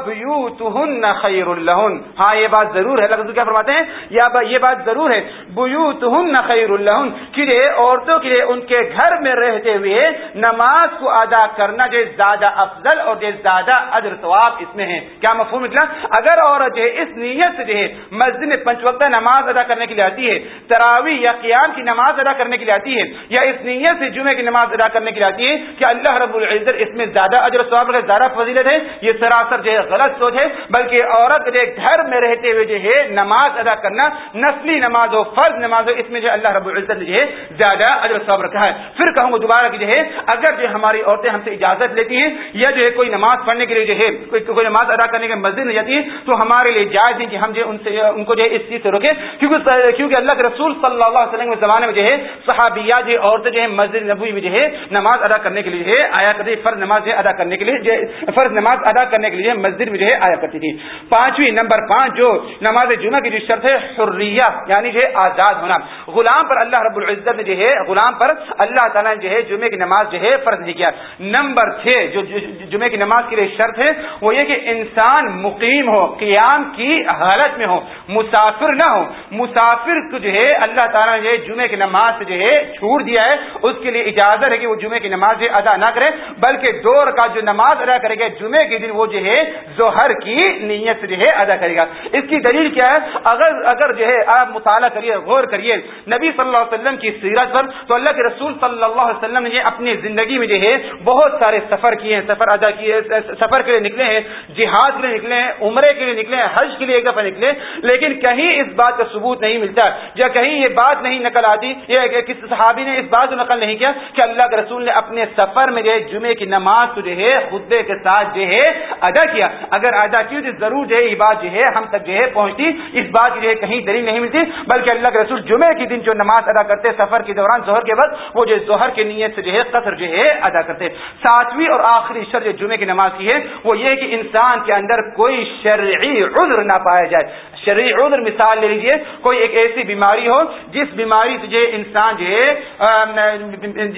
خیر الحن ہاں یہ بات ضرور ہے لفظ کیا فرماتے ہیں، یا با، یہ بات ضرور ہے بوت خیر الحن کہ عورتوں کے لیے ان کے گھر میں رہتے ہوئے نماز کو ادا کرنا جو زیادہ افضل اور جو زیادہ اجر ثواب اس میں ہے۔ کیا مفہوم نکلا اگر عورت جو ہے، اس نیت سے جو ہے، مسجد میں پنچ وقت نماز ادا کرنے کے لیے آتی ہے تراوی یا قیام کی نماز ادا کرنے کے لیے آتی ہے، یا اس نیت سے جمعے کی نماز ادا کرنے کے لیے آتی ہے، کہ اللہ رب العزت اس میں زیادہ اجر ثواب زیادہ فضیلت ہے، یہ سراسر جو ہے غلط سوچ ہے، بلکہ عورت جو گھر میں رہتے ہوئے جو ہے، نماز ادا کرنا نسلی نماز ہو فرض نماز ہو اس میں جو اللہ رب العزت جو ہے زیادہ اجر ثواب رکھا ہے پھر کہوں گا دوبارہ کہ جو ہے اگر جو ہماری عورتیں ہم سے اجازت لیتی ہیں یا جو ہے کوئی نماز پڑھنے کے لیے جو ہے کوئی کوئی نماز ادا کرنے کے مسجد نہیں جاتی ہے تو ہمارے لیے جائز نہیں کہ ہم جو ان سے ان کو جو ہے اس چیز سے روکے کیونکہ کیونکہ اللہ کے رسول صلی اللہ علیہ وسلم کے زمانے میں جو ہے صحابیہ جو عورتیں جو ہے مسجد نبوی میں جو ہے نماز ادا کرنے کے لیے آیا کرتی فرض نماز جو ادا کرنے کے لیے فرض نماز ادا کرنے کے لیے مسجد میں جو ہے آیا کرتی تھی پانچویں نمبر پانچ جو نماز جمعہ کی جو شرط ہے حریہ یعنی جو ہے آزاد ہونا۔ غلام پر اللہ رب العزت نے جو ہے، غلام پر اللہ تعالیٰ نے جو ہے جمعے کی نماز جو ہے فرض نہیں کیا۔ نمبر چھ، جو جمعے کی نماز کے لیے شرط ہے، وہ یہ کہ انسان مقیم ہو، قیام کی حالت میں ہو، مسافر نہ ہو۔ مسافر کو جو ہے، اللہ تعالیٰ نے جمعے کی نماز سے جو ہے چھوڑ دیا ہے۔ اس کے لیے اجازت ہے کہ وہ جمعے کی نماز ادا نہ کرے، بلکہ دور کا جو نماز ادا کرے گا جمعے کے دن وہ جو ہے ظہر کی نیت سے جو ہے ادا کرے گا۔ اس کی دلیل کیا ہے؟ اگر اگر جو ہے آپ مطالعہ کریے، غور کریے، نبی صلی اللہ علیہ وسلم کی سیرت پر تو اللہ کے رسول صلی اللہ علیہ وسلم نے اپنی زندگی میں جو ہے بہت سارے سفر کیے ہیں، سفر ادا کیے سفر کے لیے نکلے ہیں، جہاد کے لیے نکلے ہیں، عمرے کے لیے نکلے ہیں، حج کے لیے ایک دفعہ نکلے لیکن کہیں اس بات کا ثبوت نہیں ملتا یا کہیں یہ بات نہیں نقل آتی یہ کس صحابی نے اس بات کو نقل نہیں کیا کہ اللہ کے رسول نے اپنے سفر میں جو ہے جمعے کی نماز کو جو ہے خطبے کے ساتھ جو ہے ادا کیا۔ اگر ادا کی تو ضرور جو ہے یہ بات جو ہے ہم تک جو ہے پہنچتی، اس بات بات جو ہے کہیں دلیل نہیں ملتی، بلکہ اللہ کے رسول جمعے کی دن جو نماز ادا کرتے، سفر کے دوران، ظہر کے وقت، وہ جو ظہر کی نیت سے جو ہے قطر جو ہے، ادا کرتے۔ ساتویں اور آخری شر جو جمعے کی نماز کی ہے، وہ یہ کہ انسان کے اندر کوئی شرعی عذر نہ پایا جائے۔ شرعی عذر مثال لے لیجیے کوئی ایک ایسی بیماری ہو جس بیماری سے جو انسان جو ہے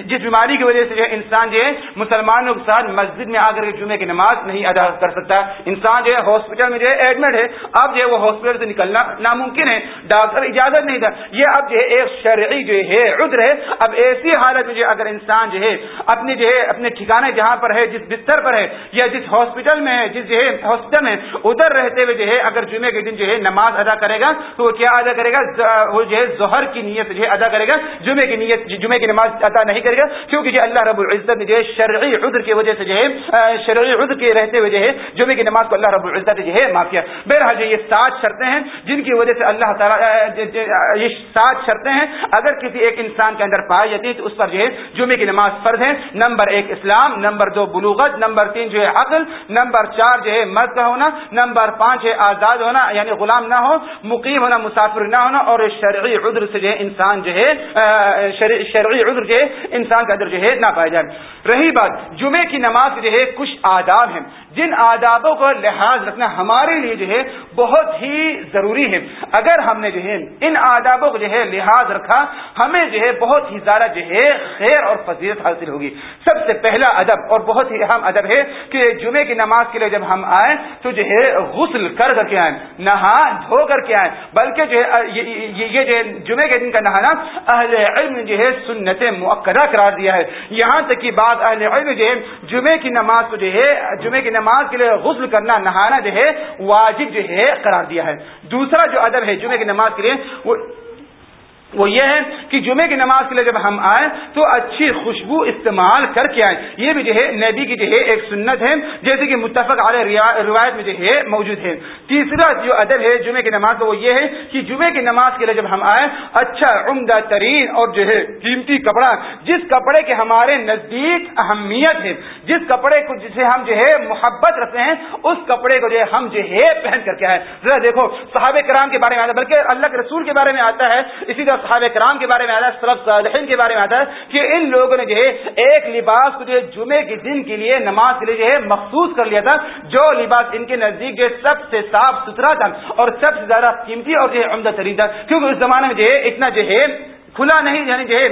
جس بیماری کی وجہ سے جو انسان جو ہے مسلمانوں کے ساتھ مسجد میں آ کر کے جمعے کی نماز نہیں ادا کر سکتا انسان جو ہے ہاسپٹل میں جو ہے ایڈمٹ ہے اب جو ہے وہ ہاسپٹل سے نکلنا ناممکن ہے ڈاکٹر اجازت نہیں تھا یہ اب جو ہے ایک شرعی جو ہے عذر ہے اب ایسی حالت میں جو اگر انسان جو ہے اپنے جو ہے اپنے ٹھکانے جہاں پر ہے جس بستر پر ہے یا جس ہاسپٹل میں ہے جس جو ہے ہاسپٹل میں ادھر رہتے ہوئے جو ہے اگر جمعے کے دن جو ہے نماز ادا کرے گا تو وہ کیا ادا کرے گا؟ وہ جو ہے ظہر کی نیت جو ہے ادا کرے گا جمعے کی نیت جمعے کی نماز ادا نہیں کرے گا، کیونکہ جو اللہ رب العزت نے جو ہے شرعی عذر کی وجہ سے جو ہے شرعی عذر کے رہتے ہوئے جو ہے جمعے کی نماز کو اللہ رب العزت نے جو ہے معاف کیا۔ بہرحال یہ سات شرطیں ہیں جن کی وجہ سے اللہ تعالیٰ یہ سات شرطیں ہیں، اگر کسی ایک انسان کے اندر پائی جاتی ہے تو اس پر جو ہے جمعے کی نماز فرض ہے۔ نمبر ایک اسلام، نمبر دو بلوغت، نمبر تین جو ہے عقل، نمبر چار جو ہے مرد کا ہونا، نمبر پانچ ہے آزاد ہونا یعنی غلام نہ ہو، مقیم ہونا، مسافر نہ ہونا، اور شرعی عذر سے جو ہے انسان جو ہے شرعی عذر کے انسان کا عذر جو ہے نہ پایا جائے۔ رہی بات جمعے کی نماز جو ہے کچھ آداب ہیں۔ جن آدابوں کو لحاظ رکھنا ہمارے لیے جو ہے بہت ہی ضروری ہے۔ اگر ہم نے جو ہے ان آدابوں کو جو ہے لحاظ رکھا، ہمیں جو ہے بہت ہی زیادہ جو ہے خیر اور فضیلت حاصل ہوگی۔ سب سے پہلا ادب اور بہت ہی اہم ادب ہے کہ جمعے کی نماز کے لیے جب ہم آئیں تو جو ہے غسل کر کر کے آئیں، نہا، دھو کر کے آئیں۔ بلکہ جو ہے، یہ جو ہے جمعے کے دن کا نہانا اہل علم جو ہے سنت مقدہ قرار دیا ہے۔ یہاں تک کہ بعض اہل علم جو ہے جمعے کی نماز کو جو ہے، جمعے کی نماز کے لیے غسل کرنا، نہانا جو ہے، واجب جو ہے، قرار دیا ہے۔ دوسرا جو ادب ہے جمعے کی نماز کے لیے، وہ وہ یہ ہے کہ جمعے کی نماز کے لیے جب ہم آئیں تو اچھی خوشبو استعمال کر کے آئیں۔ یہ بھی جو ہے نبی کی جو ہے ایک سنت ہے، جیسے کہ متفق علیہ روایت میں جو ہے موجود ہے۔ تیسرا جو ادب ہے جمعے کی نماز کا وہ یہ ہے کہ جمعے کی نماز کے لیے جب ہم آئیں اچھا عمدہ ترین اور جو ہے قیمتی کپڑا، جس کپڑے کے ہمارے نزدیک اہمیت ہے، جس کپڑے کو جسے ہم جو ہے محبت رکھتے ہیں، اس کپڑے کو جو ہے ہم جو ہے پہن کر کے آئے ذرا دیکھو، صحابہ کرام کے بارے میں آتا ہے، بلکہ اللہ کے رسول کے بارے میں آتا ہے، اسی طرح صحابہ کرام کے بارے میں آتا ہے سرف صالحین کے بارے میں آتا ہے کہ ان لوگوں نے جو ہے ایک لباس کو جو ہے جمعے کے دن کے لیے نماز کے لیے جو ہے مخصوص کر لیا تھا جو لباس ان کے نزدیک جو ہے سب سے صاف ستھرا تھا اور سب سے زیادہ قیمتی اور جو ہے عمدہ ترین تھا کیونکہ اس زمانے میں جو ہے اتنا جو ہے کھلا نہیں یعنی جو ہے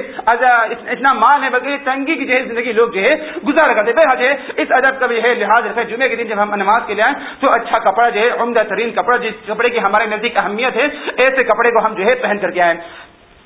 اتنا مال ہے بلکہ تنگی کی جو ہے زندگی لوگ جو ہے گزارا کرتے بے حج اس ادب کا بھی ہے لحاظ رکھے جمعے کے دن جب ہم نماز کے لیے آئیں تو اچھا کپڑا جو ہے عمدہ ترین کپڑا جس کپڑے کی ہمارے نزدیک اہمیت ہے ایسے کپڑے کو ہم جو ہے پہن کر کے آئیں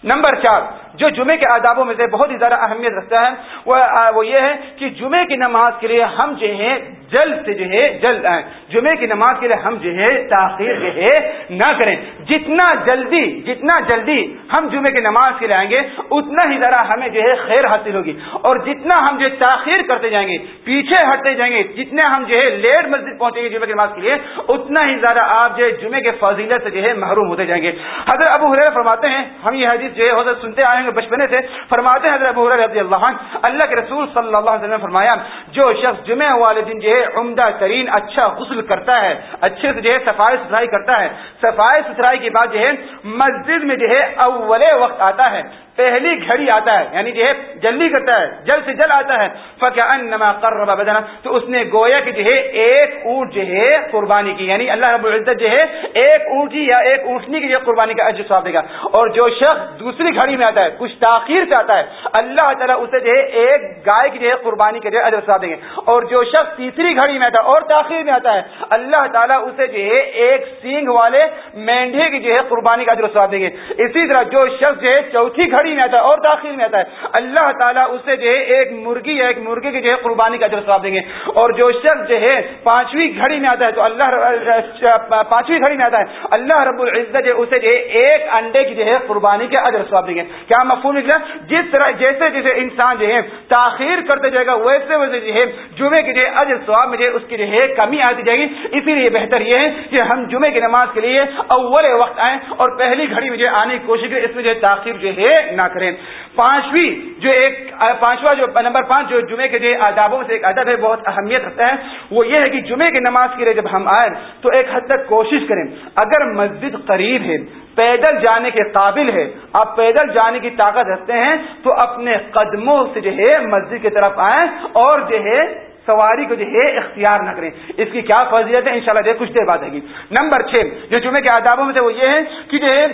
نمبر چار، جو جمعے کے آدابوں میں سے بہت ہی زیادہ اہمیت رکھتا ہے، وہ یہ ہے کہ جمعے کی نماز کے لیے ہم جو ہے جلد سے جو ہے، جلد آئیں جمعے کی نماز کے لیے ہم جو ہے، تاخیر جو ہے، نہ کریں۔ جتنا جلدی جتنا جلدی ہم جمعے کی نماز کے لیے آئیں گے، اتنا ہی ذرا ہمیں جو ہے خیر حاصل ہوگی۔ اور جتنا ہم جو تاخیر کرتے جائیں گے، پیچھے ہٹتے جائیں گے، جتنے ہم جو ہے لیٹ مسجد پہنچیں گے جمعے کی نماز کے لیے، اتنا ہی زیادہ آپ جو ہے جمعے کے فضیلت سے جو ہے محروم ہوتے جائیں گے۔ حضرت ابو حریر فرماتے ہیں، ہم یہ حدیث جو ہے حضرت سنتے آئے گے بچپنے سے۔ فرماتے ہیں حضرت ابو حریر رضی اللہ عنہ، اللہ کے رسول صلی اللہ علیہ وسلم فرمایا، جو شخص جمعہ والے دن جو ہے عمدہ ترین اچھا غسل کرتا ہے، اچھے سے جو ہے صفائی ستھرائی کرتا ہے۔ صفائی ستھرائی کے بعد جو ہے مسجد میں جو ہے اول وقت آتا ہے۔ پہلی گھڑی آتا ہے یعنی جو ہے جلدی کرتا ہے، جلد سے جلد آتا ہے۔ فکر بدنا۔ تو اس نے گویا کہ جو ہے ایک اونٹ جو ہے قربانی کی یعنی اللہ رب العزت جو ہے ایک اونٹی یا ایک اونٹنی کی جو قربانی کا اجر سواب دے گا۔ اور جو شخص دوسری گھڑی میں آتا ہے، کچھ تاخیر سے آتا ہے، اللہ تعالیٰ اسے جو ہے ایک گائے کی جو ہے قربانی کے جو اجر سواب دیں گے۔ اور جو شخص تیسری گھڑی میں آتا ہے اور تاخیر میں آتا ہے، اللہ تعالیٰ اسے جو ہے ایک سینگ والے مینڈے کی جو ہے قربانی کا اجر سواب دیں گے۔ اسی طرح جو شخص جو ہے چوتھی گھڑی گھڑی میں آتا ہے اور تاخیر میں آتا ہے اللہ تعالیٰ اسے جو ہے ایک مرغی یا ایک مرغی کی جو ہے قربانی کا جو دیں گے اور جو شخص جو ہے پانچویں گھڑی میں آتا ہے تو اللہ پانچویں گھڑی میں آتا ہے اللہ رب العزت جو اسے جو ہے ایک انڈے کی جو ہے قربانی کے اجر ثواب دیں گے کیا مفہوم نکلا جس طرح جیسے جیسے انسان جو ہے تاخیر کرتے جائے گا ویسے ویسے جو ہے جمعے کی جو ہے اجر ثواب میں جو ہے اس کی جو ہے کمی آتی جائے گی اسی لیے بہتر یہ ہے کہ ہم جمعے کی نماز کے لیے اول وقت آئیں اور پہلی گھڑی میں جو آنے کی کوشش کریں اس میں جو ہے تاخیر جو ہے نہ کریں۔ پانچویں جو ایک، پانچواں جو نمبر پانچ جو جمعے کے جو آدابوں سے ایک ادب ہے، بہت اہمیت رکھتا ہے، وہ یہ ہے کہ جمعے کی نماز کے لیے جب ہم آئے تو ایک حد تک کوشش کریں۔ اگر مسجد قریب ہے، پیدل جانے کے قابل ہے، آپ پیدل جانے کی طاقت رکھتے ہیں، تو اپنے قدموں سے جو ہے مسجد کی طرف آئیں اور جو ہے سواری کو جو ہے اختیار نہ کریں۔ اس کی کیا فضیت ہے؟ انشاءاللہ شاء جو کچھ دیر بات ہے گی۔ نمبر چھ، جو جمعے کے آدابوں میں سے وہ یہ ہے کہ جو ہے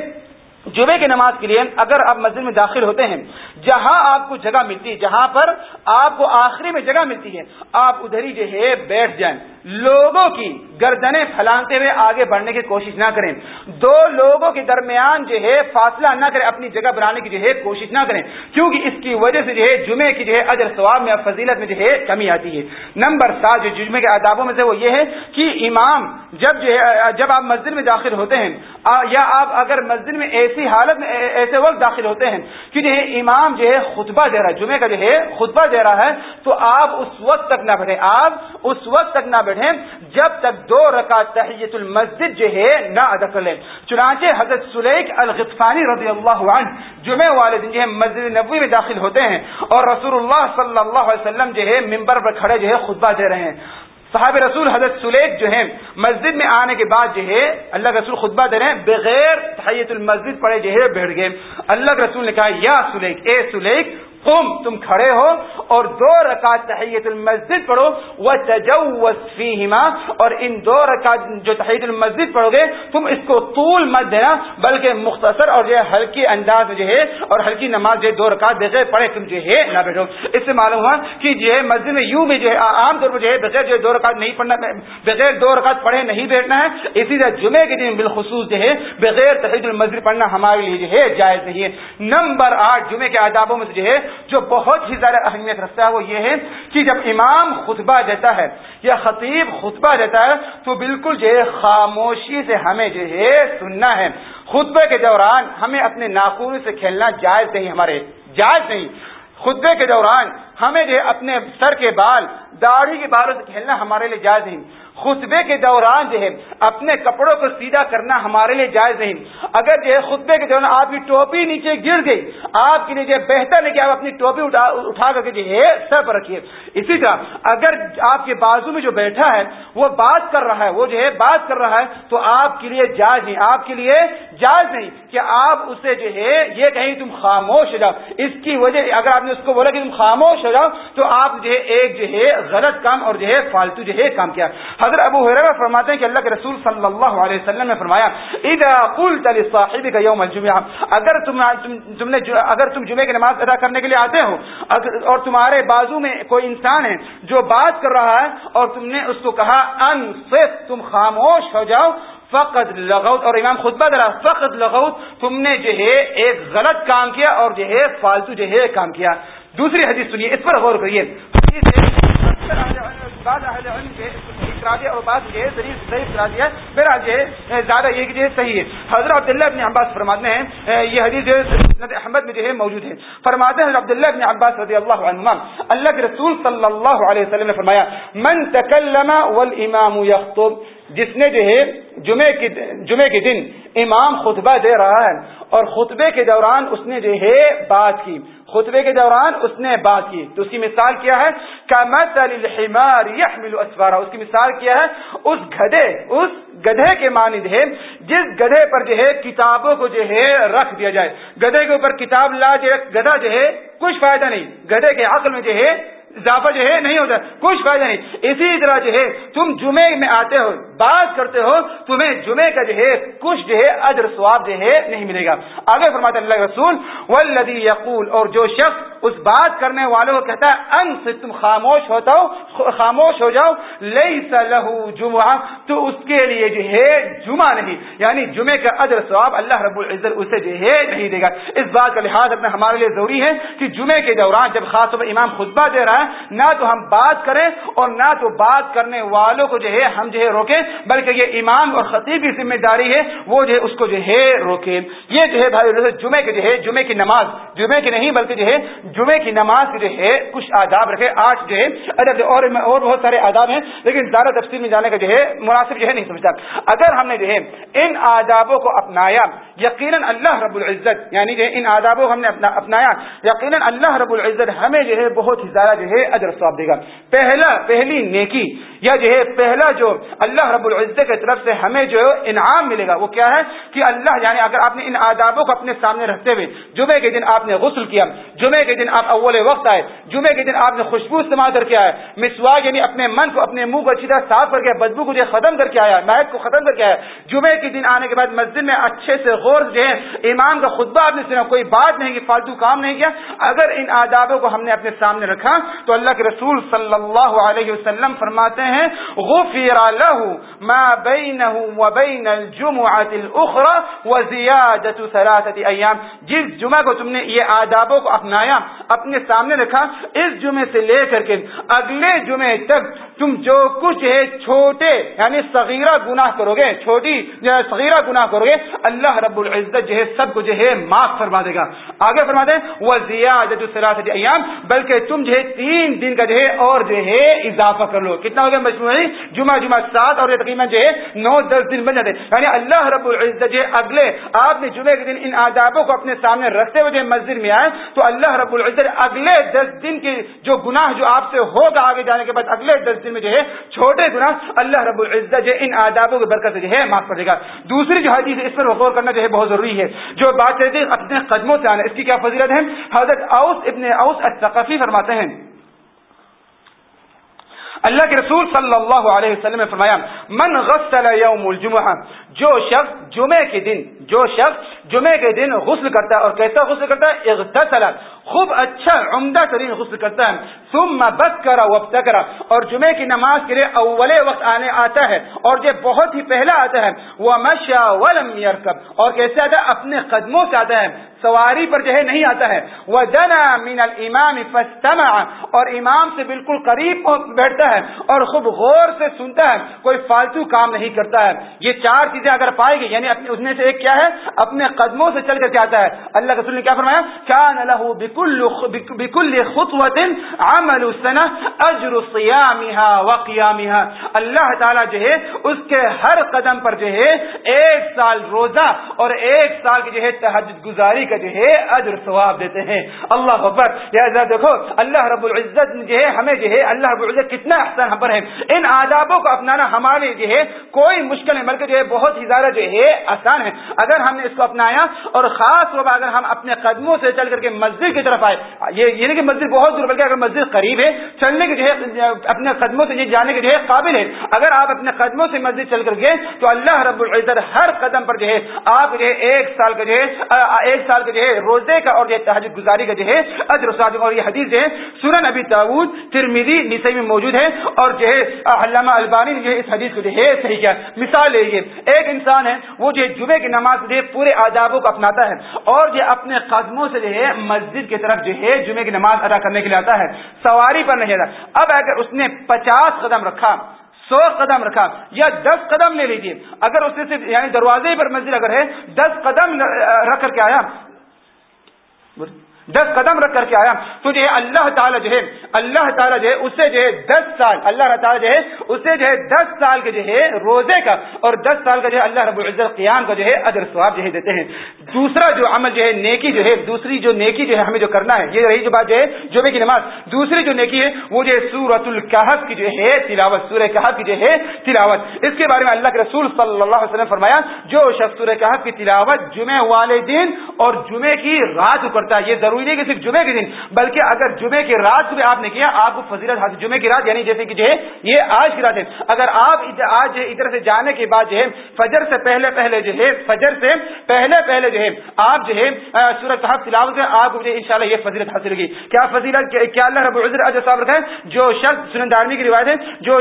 جمعے کی نماز کے لیے اگر آپ مسجد میں داخل ہوتے ہیں، جہاں آپ کو جگہ ملتی ہے، جہاں پر آپ کو آخری میں جگہ ملتی ہے، آپ ادھر ہی جو ہے بیٹھ جائیں۔ لوگوں کی گردنیں پھیلاتے ہوئے آگے بڑھنے کی کوشش نہ کریں۔ دو لوگوں کے درمیان جو ہے فاصلہ نہ کریں، اپنی جگہ بنانے کی جو ہے کوشش نہ کریں۔ کیونکہ اس کی وجہ سے جو ہے جمعے کی جو ہے اجر ثواب میں فضیلت میں جو ہے کمی آتی ہے۔ نمبر سات، جو جمعے کے آدابوں میں سے وہ یہ ہے کہ امام جب جو ہے، جب آپ مسجد میں داخل ہوتے ہیں، یا آپ اگر مسجد میں ایسی حالت میں ایسے وقت داخل ہوتے ہیں کہ جو ہے امام جو ہے خطبہ دے رہا ہے جمعے کا جو ہے خطبہ دے رہا ہے، تو آپ اس وقت تک نہ بیٹھے آپ اس وقت تک نہ بیٹھے جب تک دو رکعت تحیت المسجد جو ہے نہ ادا کر لیں۔ چنانچہ حضرت سلیق الغفانی رضی اللہ عنہ جمعے والے دن جو ہے مسجد نبوی میں داخل ہوتے ہیں اور رسول اللہ صلی اللہ علیہ وسلم جو ہے ممبر پر کھڑے جو ہے خطبہ دے رہے ہیں۔ صاحب رسول حضرت سلیخ جو ہے مسجد میں آنے کے بعد جو ہے، اللہ رسول خطبہ دے رہے ہیں، بغیر تحیت المسجد پڑے جو ہے بیٹھ گئے۔ اللہ رسول نے کہا، یا سلیق اے سلیق تم تم کھڑے ہو اور دو رکعت تحیت المسجد پڑھو وہ فیہما اور ان دو رکعت جو تحیت المسجد پڑھو گے تم اس کو طول مت دینا بلکہ مختصر اور جو ہے ہلکی انداز میں جو ہے اور ہلکی نماز جو ہے دو رکعت بغیر پڑھے تم جو ہے نہ بیٹھو اس سے معلوم ہوا کہ جو ہے مسجد میں یوں بھی جو ہے عام طور پر جو ہے بغیر جو ہے دو رکعت نہیں پڑھنا بغیر دو رکعت پڑھے نہیں بیٹھنا ہے اسی طرح جمعے کے دن بالخصوص جو ہے بغیر تحید المسجد پڑھنا ہمارے لیے جو ہے جائز نہیں ہے نمبر آٹھ جمعے کے آدابوں میں سے جو ہے جو بہت ہی زیادہ اہمیت رکھتا ہے وہ یہ ہے کہ جب امام خطبہ دیتا ہے یا خطیب خطبہ دیتا ہے تو بالکل جو ہے خاموشی سے ہمیں جو ہے سننا ہے۔ خطبے کے دوران ہمیں اپنے ناخون سے کھیلنا جائز نہیں، ہمارے جائز نہیں۔ خطبے کے دوران ہمیں جو ہے اپنے سر کے بال، داڑھی کے بالوں سے کھیلنا ہمارے لیے جائز نہیں۔ خطبے کے دوران جو ہے، اپنے کپڑوں کو سیدھا کرنا ہمارے لیے جائز نہیں۔ اگر جو ہے، خطبے کے دوران آپ کی ٹوپی نیچے گر گئی، آپ کے لیے جو بہتر ہے کہ آپ اپنی ٹوپی اٹھا اٹھا کر کے جو ہے، سر پر رکھیے۔ اسی طرح اگر آپ کے بازو میں جو بیٹھا ہے، وہ بات کر رہا ہے، وہ جو ہے بات کر رہا ہے، تو آپ کے لیے جائز نہیں۔ آپ کے لیے جائز نہیں کہ آپ اسے جو ہے، یہ کہیں تم خاموش ہو جاؤ۔ اس کی وجہ، اگر آپ نے اس کو بولا کہ تم خاموش ہو جاؤ، تو آپ جو ہے ایک جو ہے غلط کام اور جو ہے فالتو جو ہے کام کیا۔ حضرت ابو حرا فرماتے ہیں کہ اللہ کے رسول صلی اللہ علیہ وسلم نے فرمایا، اذا قلت لصاحبك يوم الجمعہ، اگر تم تم نے اگر تم جمعے کی نماز ادا کرنے کے لیے آتے ہو اور تمہارے بازو میں کوئی انسان ہے جو بات کر رہا ہے اور تم نے اس کو کہا ان تم خاموش ہو جاؤ فقط لغوت۔ اور امام خطبہ درا فقط لغوت، تم نے جو ہے ایک غلط کام کیا اور جو ہے فالتو جو ہے کام کیا۔ دوسری حدیث سنیے، اس پر غور کریے۔ بعض اہل علم کے کرا اور بات یہ ضریف ضعیف کرا دیا۔ میرا جو ہے، زیادہ یہ کہ صحیح ہے۔ حضرت عبداللہ ابن عباس فرماتے ہیں، یہ حدیث جو ہے احمد میں جو ہے، موجود ہے۔ فرماتے ہیں عبداللہ ابن عباس رضی اللہ عنہ اللہ کے رسول صلی اللہ علیہ وسلم نے فرمایا، من تکلم والامام یخطب جس نے جو ہے جمعے کے جمعے کے دن امام خطبہ دے رہا ہے اور خطبے کے دوران اس نے جو ہے بات کی۔ خطبے کے دوران اس نے بات کی۔ تو اس کی مثال کیا ہے؟ اسفارا اس کی مثال کیا ہے؟ اس گدھے اس گدھے کے مانند ہے، جس گدھے پر جو ہے کتابوں کو جو ہے رکھ دیا جائے۔ گدھے کے اوپر کتاب لا جو گدھا جو ہے، کچھ فائدہ نہیں۔ گدھے کے عقل میں جو ہے اضافہ جو ہے نہیں ہوتا، کچھ فائدہ نہیں۔ اسی طرح جو ہے، تم جمعے میں آتے ہو، بات کرتے ہو، تمہیں جمعے کا جو ہے، کچھ جو ہے، اجر سواب جو ہے، نہیں ملے گا۔ آگے فرماتے اللہ رسول والذی یقول اور جو شخص اس بات کرنے والوں کو کہتا ہے ان سے تم خاموش ہوتا ہو، خاموش ہو جاؤ لیس لہو جمعہ، تو اس کے لیے جو ہے، جمعہ نہیں۔ یعنی جمعے کا اجر سواب اللہ رب العزت اسے جو ہے، نہیں دے گا۔ اس بات کا لحاظ اپنا ہمارے لیے ضروری ہے کہ جمعے کے دوران جب خاص طور پر امام خطبہ دے رہا ہے نہ تو ہم بات کریں اور نہ تو بات کرنے والوں کو جو ہے ہم جو ہے روکیں بلکہ یہ امام اور خطیب کی ذمہ داری ہے وہ جو ہے اس کو جو ہے روکے یہ جو ہے بھائی جمعے کے جو ہے جمعے کی نماز جمعے کی نہیں بلکہ جو ہے جمعے کی نماز کے جو ہے کچھ آداب رکھے آج جو ہے اور اور بہت سارے آداب ہیں لیکن زیادہ تفصیل میں جانے کا جو ہے مناسب جو ہے نہیں سمجھتا اگر ہم نے جو ہے ان آدابوں کو اپنایا یقیناً اللہ رب العزت یعنی جو ان آدابوں کو ہم نے اپنایا یقیناً اللہ رب العزت ہمیں جو ہے بہت ہی زیادہ جو ہے اجر ثواب دے گا۔ پہلا، پہلی نیکی یا جو ہے، پہلا جو اللہ رب العزت کی طرف سے ہمیں جو انعام ملے گا، وہ کیا ہے؟ کہ اللہ یعنی اگر آپ نے ان آدابوں کو اپنے سامنے رکھتے ہوئے جمعے کے دن آپ نے غسل کیا جمعے کے دن آپ اول وقت آئے جمعے کے دن آپ نے خوشبو استعمال کر کے آئے مسوا یعنی اپنے من کو، اپنے منہ کو اچھی طرح صاف کر کے، بدبو کو جو ختم کر کے آیا مہک کو ختم کر کے آیا جمعے کے دن آنے کے بعد مسجد میں اچھے سے غور جو ہے، امام کا خطبہ آپ نے سنا، کوئی بات نہیں کی فالتو کام نہیں کیا، اگر ان آدابوں کو ہم نے اپنے سامنے رکھا تو اللہ کے رسول صلی اللہ علیہ وسلم فرماتے ہیں، غفر له ما بينه وبين الجمعة الأخرى وزيادة ثلاثة أيام جس جمعہ کو تم نے یہ آدابوں کو اپنایا، اپنے سامنے رکھا، اس جمعے سے لے کر کے اگلے جمعے تک تم جو کچھ ہے، چھوٹے یعنی صغیرہ گناہ کرو گے، چھوٹی صغیرہ گناہ کرو گے، اللہ رب العزت جو ہے، سب کو جو ہے، معاف فرما دے گا۔ آگے فرما دیں وہ زیادہ ایام، بلکہ تم جو ہے تین دن کا جو ہے اور جو ہے اضافہ کر لو۔ کتنا ہو گیا مجموعی جمعہ جمعہ سات اور تقریباً جو ہے نو، دس دن بن جاتے۔ یعنی اللہ رب العزت جو ہے اگلے، آپ نے جمعے کے دن ان آدابوں کو اپنے سامنے رکھتے ہوئے جو مسجد میں آئے، تو اللہ رب العزت اگلے دس دن کی جو گناہ جو آپ سے ہوگا آگے جانے کے بعد، اگلے دس دن میں جو ہے چھوٹے گناہ اللہ رب العزت جو ان آدابوں کی برکت سے جو ہے معاف کر دے گا۔ دوسری جو حدیث اس پر غور کرنا جو ہے بہت ضروری ہے۔ جو بات کہتے اپنے قدموں سے آنا، اس کی کیا فضیلت ہے؟ حضرت اوس ابن اوس الثقفی فرماتے ہیں۔ اللہ کے رسول صلی اللہ علیہ وسلم نے فرمایا، من غسل یوم الجمعہ، جو شخص جمعے کے دن، جو شخص جمعے کے دن غسل کرتا ہے اور کیسا غسل کرتا ہے؟ اغتسل خوب اچھا عمدہ ترین غسل کرتا ہے. ثم بس کرا کرا اور جمعے کی نماز کے لیے اول وقت آنے آتا ہے اور یہ بہت ہی پہلا آتا ہے. وہ مشا ولم یرکب اور کیسے آتا ہے؟ اپنے قدموں سے آتا ہے. سواری پر جو ہے نہیں آتا ہے. وہ جنا مین المام اور امام سے بالکل قریب بیٹھتا ہے اور خوب غور سے سنتا ہے. کوئی فالتو کام نہیں کرتا ہے. یہ چار چیزیں اگر پائے گی یعنی اس میں سے ایک کیا ہے؟ اپنے قدموں سے چل کر کے آتا ہے۔ اللہ رسول نے کیا فرمایا؟ کیا نہ بکل خطوت عمل السنہ اجر صیامها وقیامها اللہ تعالی جو ہے، اس کے ہر قدم پر جو ہے، ایک سال روزہ اور ایک سال کی جو ہے تہجد گزاری کا جو ہے، اجر ثواب دیتے ہیں۔ اللہ اکبر۔ لہذا دیکھو، اللہ رب العزت جو ہے، ہمیں جو ہے، اللہ رب العزت کتنا احسان ہم پر ہے۔ ان آدابوں کو اپنانا ہمارے جو ہے، کوئی مشکل ہے بلکہ جو ہے، بہت ہی زیادہ جو ہے، آسان ہے۔ اگر ہم نے اس کو اپنا اپنایا اور خاص طور پر اگر ہم اپنے قدموں سے چل کر کے مسجد کی طرف آئے یہ نہیں کہ مسجد بہت دور، بلکہ اگر مسجد قریب ہے، چلنے کے جو ہے، اپنے قدموں سے یہ جانے کے جو ہے قابل ہے۔ اگر آپ اپنے قدموں سے مسجد چل کر گئے، تو اللہ رب العزت ہر قدم پر جو ہے، آپ جو ہے ایک سال کا جو ہے، ایک سال کا جو ہے روزے کا اور جو ہے تحجد گزاری کا جو ہے اجر اور یہ حدیث ہے سورن ابی تعود ترمیدی نسائی میں موجود ہے۔ اور جو ہے، علامہ البانی نے جو ہے اس حدیث کو جو ہے، صحیح کیا۔ مثال ہے یہ، ایک انسان ہے، وہ جو ہے جمعے کی نماز جو ہے، پورے آدابوں کو اپناتا ہے اور یہ اپنے قدموں سے جو ہے مسجد کی طرف جو ہے جمعے کی نماز ادا کرنے کے لیے آتا ہے۔ سواری پر نہیں آتا اب اگر اس نے پچاس قدم رکھا، سو قدم رکھا یا دس قدم لے لیجیے اگر اس نے صرف یعنی دروازے پر مسجد اگر ہے، دس قدم رکھ کر کے آیا۔ دس قدم رکھ کر کے آیا تو جو ہے اللہ تعالیٰ جو ہے اللہ تعالیٰ جو ہے اسے جو ہے دس سال اللہ تعالیٰ جو ہے اسے جو ہے دس سال کے جو ہے روزے کا اور دس سال کا جو ہے اللہ رب العزت قیام کا جو ہے ادر سواب جو ہے دیتے ہیں دوسرا جو عمل جو ہے نیکی جو ہے دوسری جو نیکی جو ہے ہمیں جو کرنا ہے یہ رہی جو بات جو ہے جمعے کی نماز دوسری جو نیکی ہے وہ جو ہے سورت القحف کی جو ہے تلاوت سورہ کہف کی جو ہے تلاوت اس کے بارے میں اللہ کے رسول صلی اللہ علیہ وسلم فرمایا جو شخص سورہ کہف کی تلاوت جمعے والے دن اور جمعے کی رات کرتا ہے یہ ضروری ضروری نہیں کہ صرف جمعے کے دن، بلکہ اگر جمعے کی رات بھی آپ نے کیا، آپ کو فضیلت حاصل جمعے کی رات یعنی جیسے کہ جو ہے، یہ آج کی رات ہے۔ اگر آپ آج ادھر سے جانے کے بعد جو ہے، فجر سے پہلے پہلے جو ہے، فجر سے پہلے پہلے جو ہے، آپ جو ہے سورج صاحب تلاوت سے آپ کو ان شاء اللہ یہ فضیلت حاصل ہوگی۔ کیا فضیلت کیا اللہ رب العزت صاحب رکھا جو شخص سنن دارمی کی روایت ہے، جو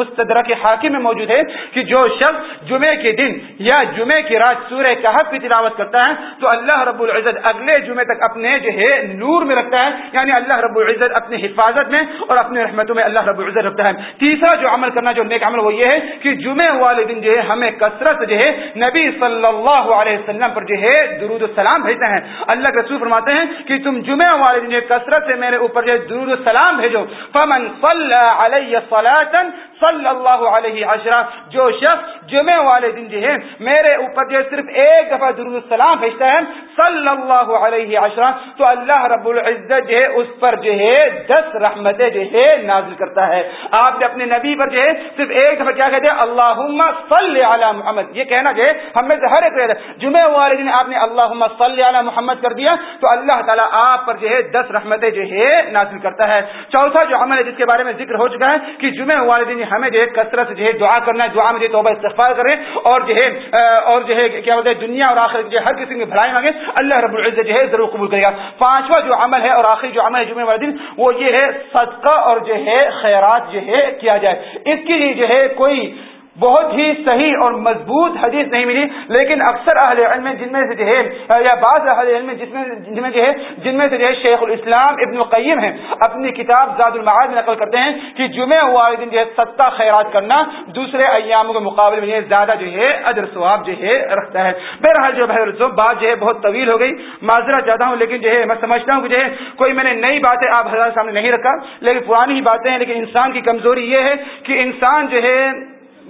مستدر کے حاکم میں موجود ہے کہ جو شخص جمعے کے دن یا جمعے کی رات سورہ کہف کی تلاوت کرتا ہے، تو اللہ رب العزت العزت اگلے جمعے تک اپنے جو ہے نور میں رکھتا ہے یعنی اللہ رب العزت اپنی حفاظت میں اور اپنی رحمتوں میں اللہ رب العزت رکھتا ہے۔ تیسرا جو عمل کرنا، جو نیک عمل، وہ یہ ہے کہ جمعے والے دن جو ہے ہمیں کثرت جو ہے نبی صلی اللہ علیہ وسلم پر جو ہے درود السلام بھیجتے ہیں۔ اللہ کے رسول فرماتے ہیں کہ تم جمعہ والے دن جو کثرت سے میرے اوپر جو درود السلام بھیجو۔ فمن صلی علیہ صلاۃ صلی اللہ علیہ عشرہ۔ جو شخص جمعے والے دن جو ہے میرے اوپر جو صرف ایک دفعہ درود السلام بھیجتا ہے صلی اللہ علیہ عشرہ تو اللہ رب العزت جو ہے اس پر جو ہے دس رحمتیں جو ہے نازل کرتا ہے آپ نے اپنے نبی پر جو ہے صرف ایک دفعہ کیا کہتے ہیں اللہ صلی علی محمد یہ کہنا جو ہے ہمیں سے ہر ایک جمعے والے دن آپ نے اللہ صلی علی محمد کر دیا تو اللہ تعالیٰ آپ پر جو ہے دس رحمتیں جو ہے نازل کرتا ہے چوتھا جو عمل ہے جس کے بارے میں ذکر ہو چکا ہے کہ جمعے والے دن ہمیں جو ہے کثرت سے جو ہے دعا کرنا ہے دعا میں جو توبہ استغفار کریں اور جو ہے اور جو ہے کیا بولتے ہیں دنیا اور آخر جو ہے ہر کسی کی بھلائی مانگے اللہ رب العزت جو ہے ضرور قبول کرے گا۔ پانچواں جو عمل ہے اور آخری جو عمل ہے جمعے والے دن، وہ یہ ہے صدقہ اور جو ہے خیرات جو ہے کیا جائے۔ اس کے لیے جو ہے کوئی بہت ہی صحیح اور مضبوط حدیث نہیں ملی لیکن اکثر اہل علم جن میں سے جو ہے یا بعض اہل علم جس میں جن میں جو ہے جن میں سے جو ہے شیخ الاسلام ابن القیم ہیں اپنی کتاب زاد المعاد میں نقل کرتے ہیں کہ جمعہ والے دن جو ہے ستہ خیرات کرنا دوسرے ایاموں کے مقابلے میں زیادہ جو ہے ادر ثواب جو ہے رکھتا ہے بہرحال جو بہر بات جو ہے بہت طویل ہو گئی معذرت چاہتا ہوں لیکن جو ہے میں سمجھتا ہوں کہ جو ہے کوئی میں نے نئی باتیں آپ حضرات سامنے نہیں رکھا لیکن پرانی ہی باتیں ہیں لیکن انسان کی کمزوری یہ ہے کہ انسان جو ہے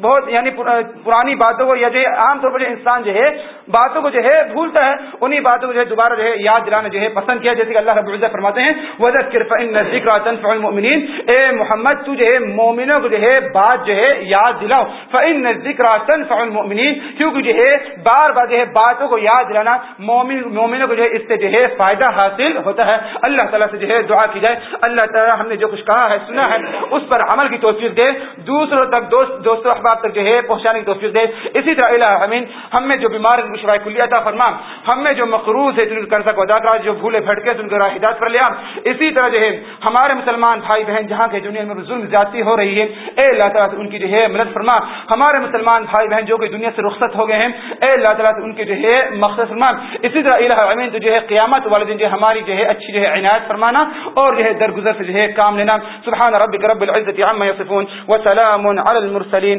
بہت یعنی پرانی باتوں کو یا جو عام طور پر انسان جو ہے باتوں کو جو ہے بھولتا ہے انہیں باتوں کو جو ہے دوبارہ جو ہے یاد دلانا جو ہے پسند کیا جیسے کہ اللہ رب العزت فرماتے ہیں وزر المؤمنین اے محمد تو جو ہے مومنوں کو جو ہے بات جو ہے یاد دلاؤ فن ذکر تنفع المؤمنین کیونکہ جو ہے بار بار جو ہے باتوں کو یاد دلانا مومن مومنوں کو جو ہے اس سے جو ہے فائدہ حاصل ہوتا ہے اللہ تعالیٰ سے جو ہے دعا کی جائے اللہ تعالیٰ ہم نے جو کچھ کہا ہے سنا ہے اس پر عمل کی توفیق دے دوسروں تک دوست دوستوں احباب تک جو ہے، پہنچانے کی توفیق دے۔ اسی طرح الہ امین، ہم میں جو بیمار شفا کلیہ عطا فرما ہم میں جو مقروض ہے، جن قرضہ کو ادا کرا جو بھولے بھٹکے ان کو راہ ہدایت پر لیا اسی طرح جو ہے، ہمارے مسلمان بھائی بہن جہاں کے دنیا میں ظلم زیادتی ہو رہی ہے، اے اللہ تعالیٰ ان کی جو ہے مدد فرما۔ ہمارے مسلمان بھائی بہن جو کہ دنیا سے رخصت ہو گئے ہیں، اے اللہ تعالیٰ ان کی جو ہے مقصد فرما اسی طرح الہ امین تو جو ہے قیامت والے دن جو ہماری جو ہے اچھی جو ہے عنایت فرمانا اور جو ہے درگزر سے جو ہے کام لینا۔ سبحان ربک رب العزت عما یصفون وسلام علی المرسلین۔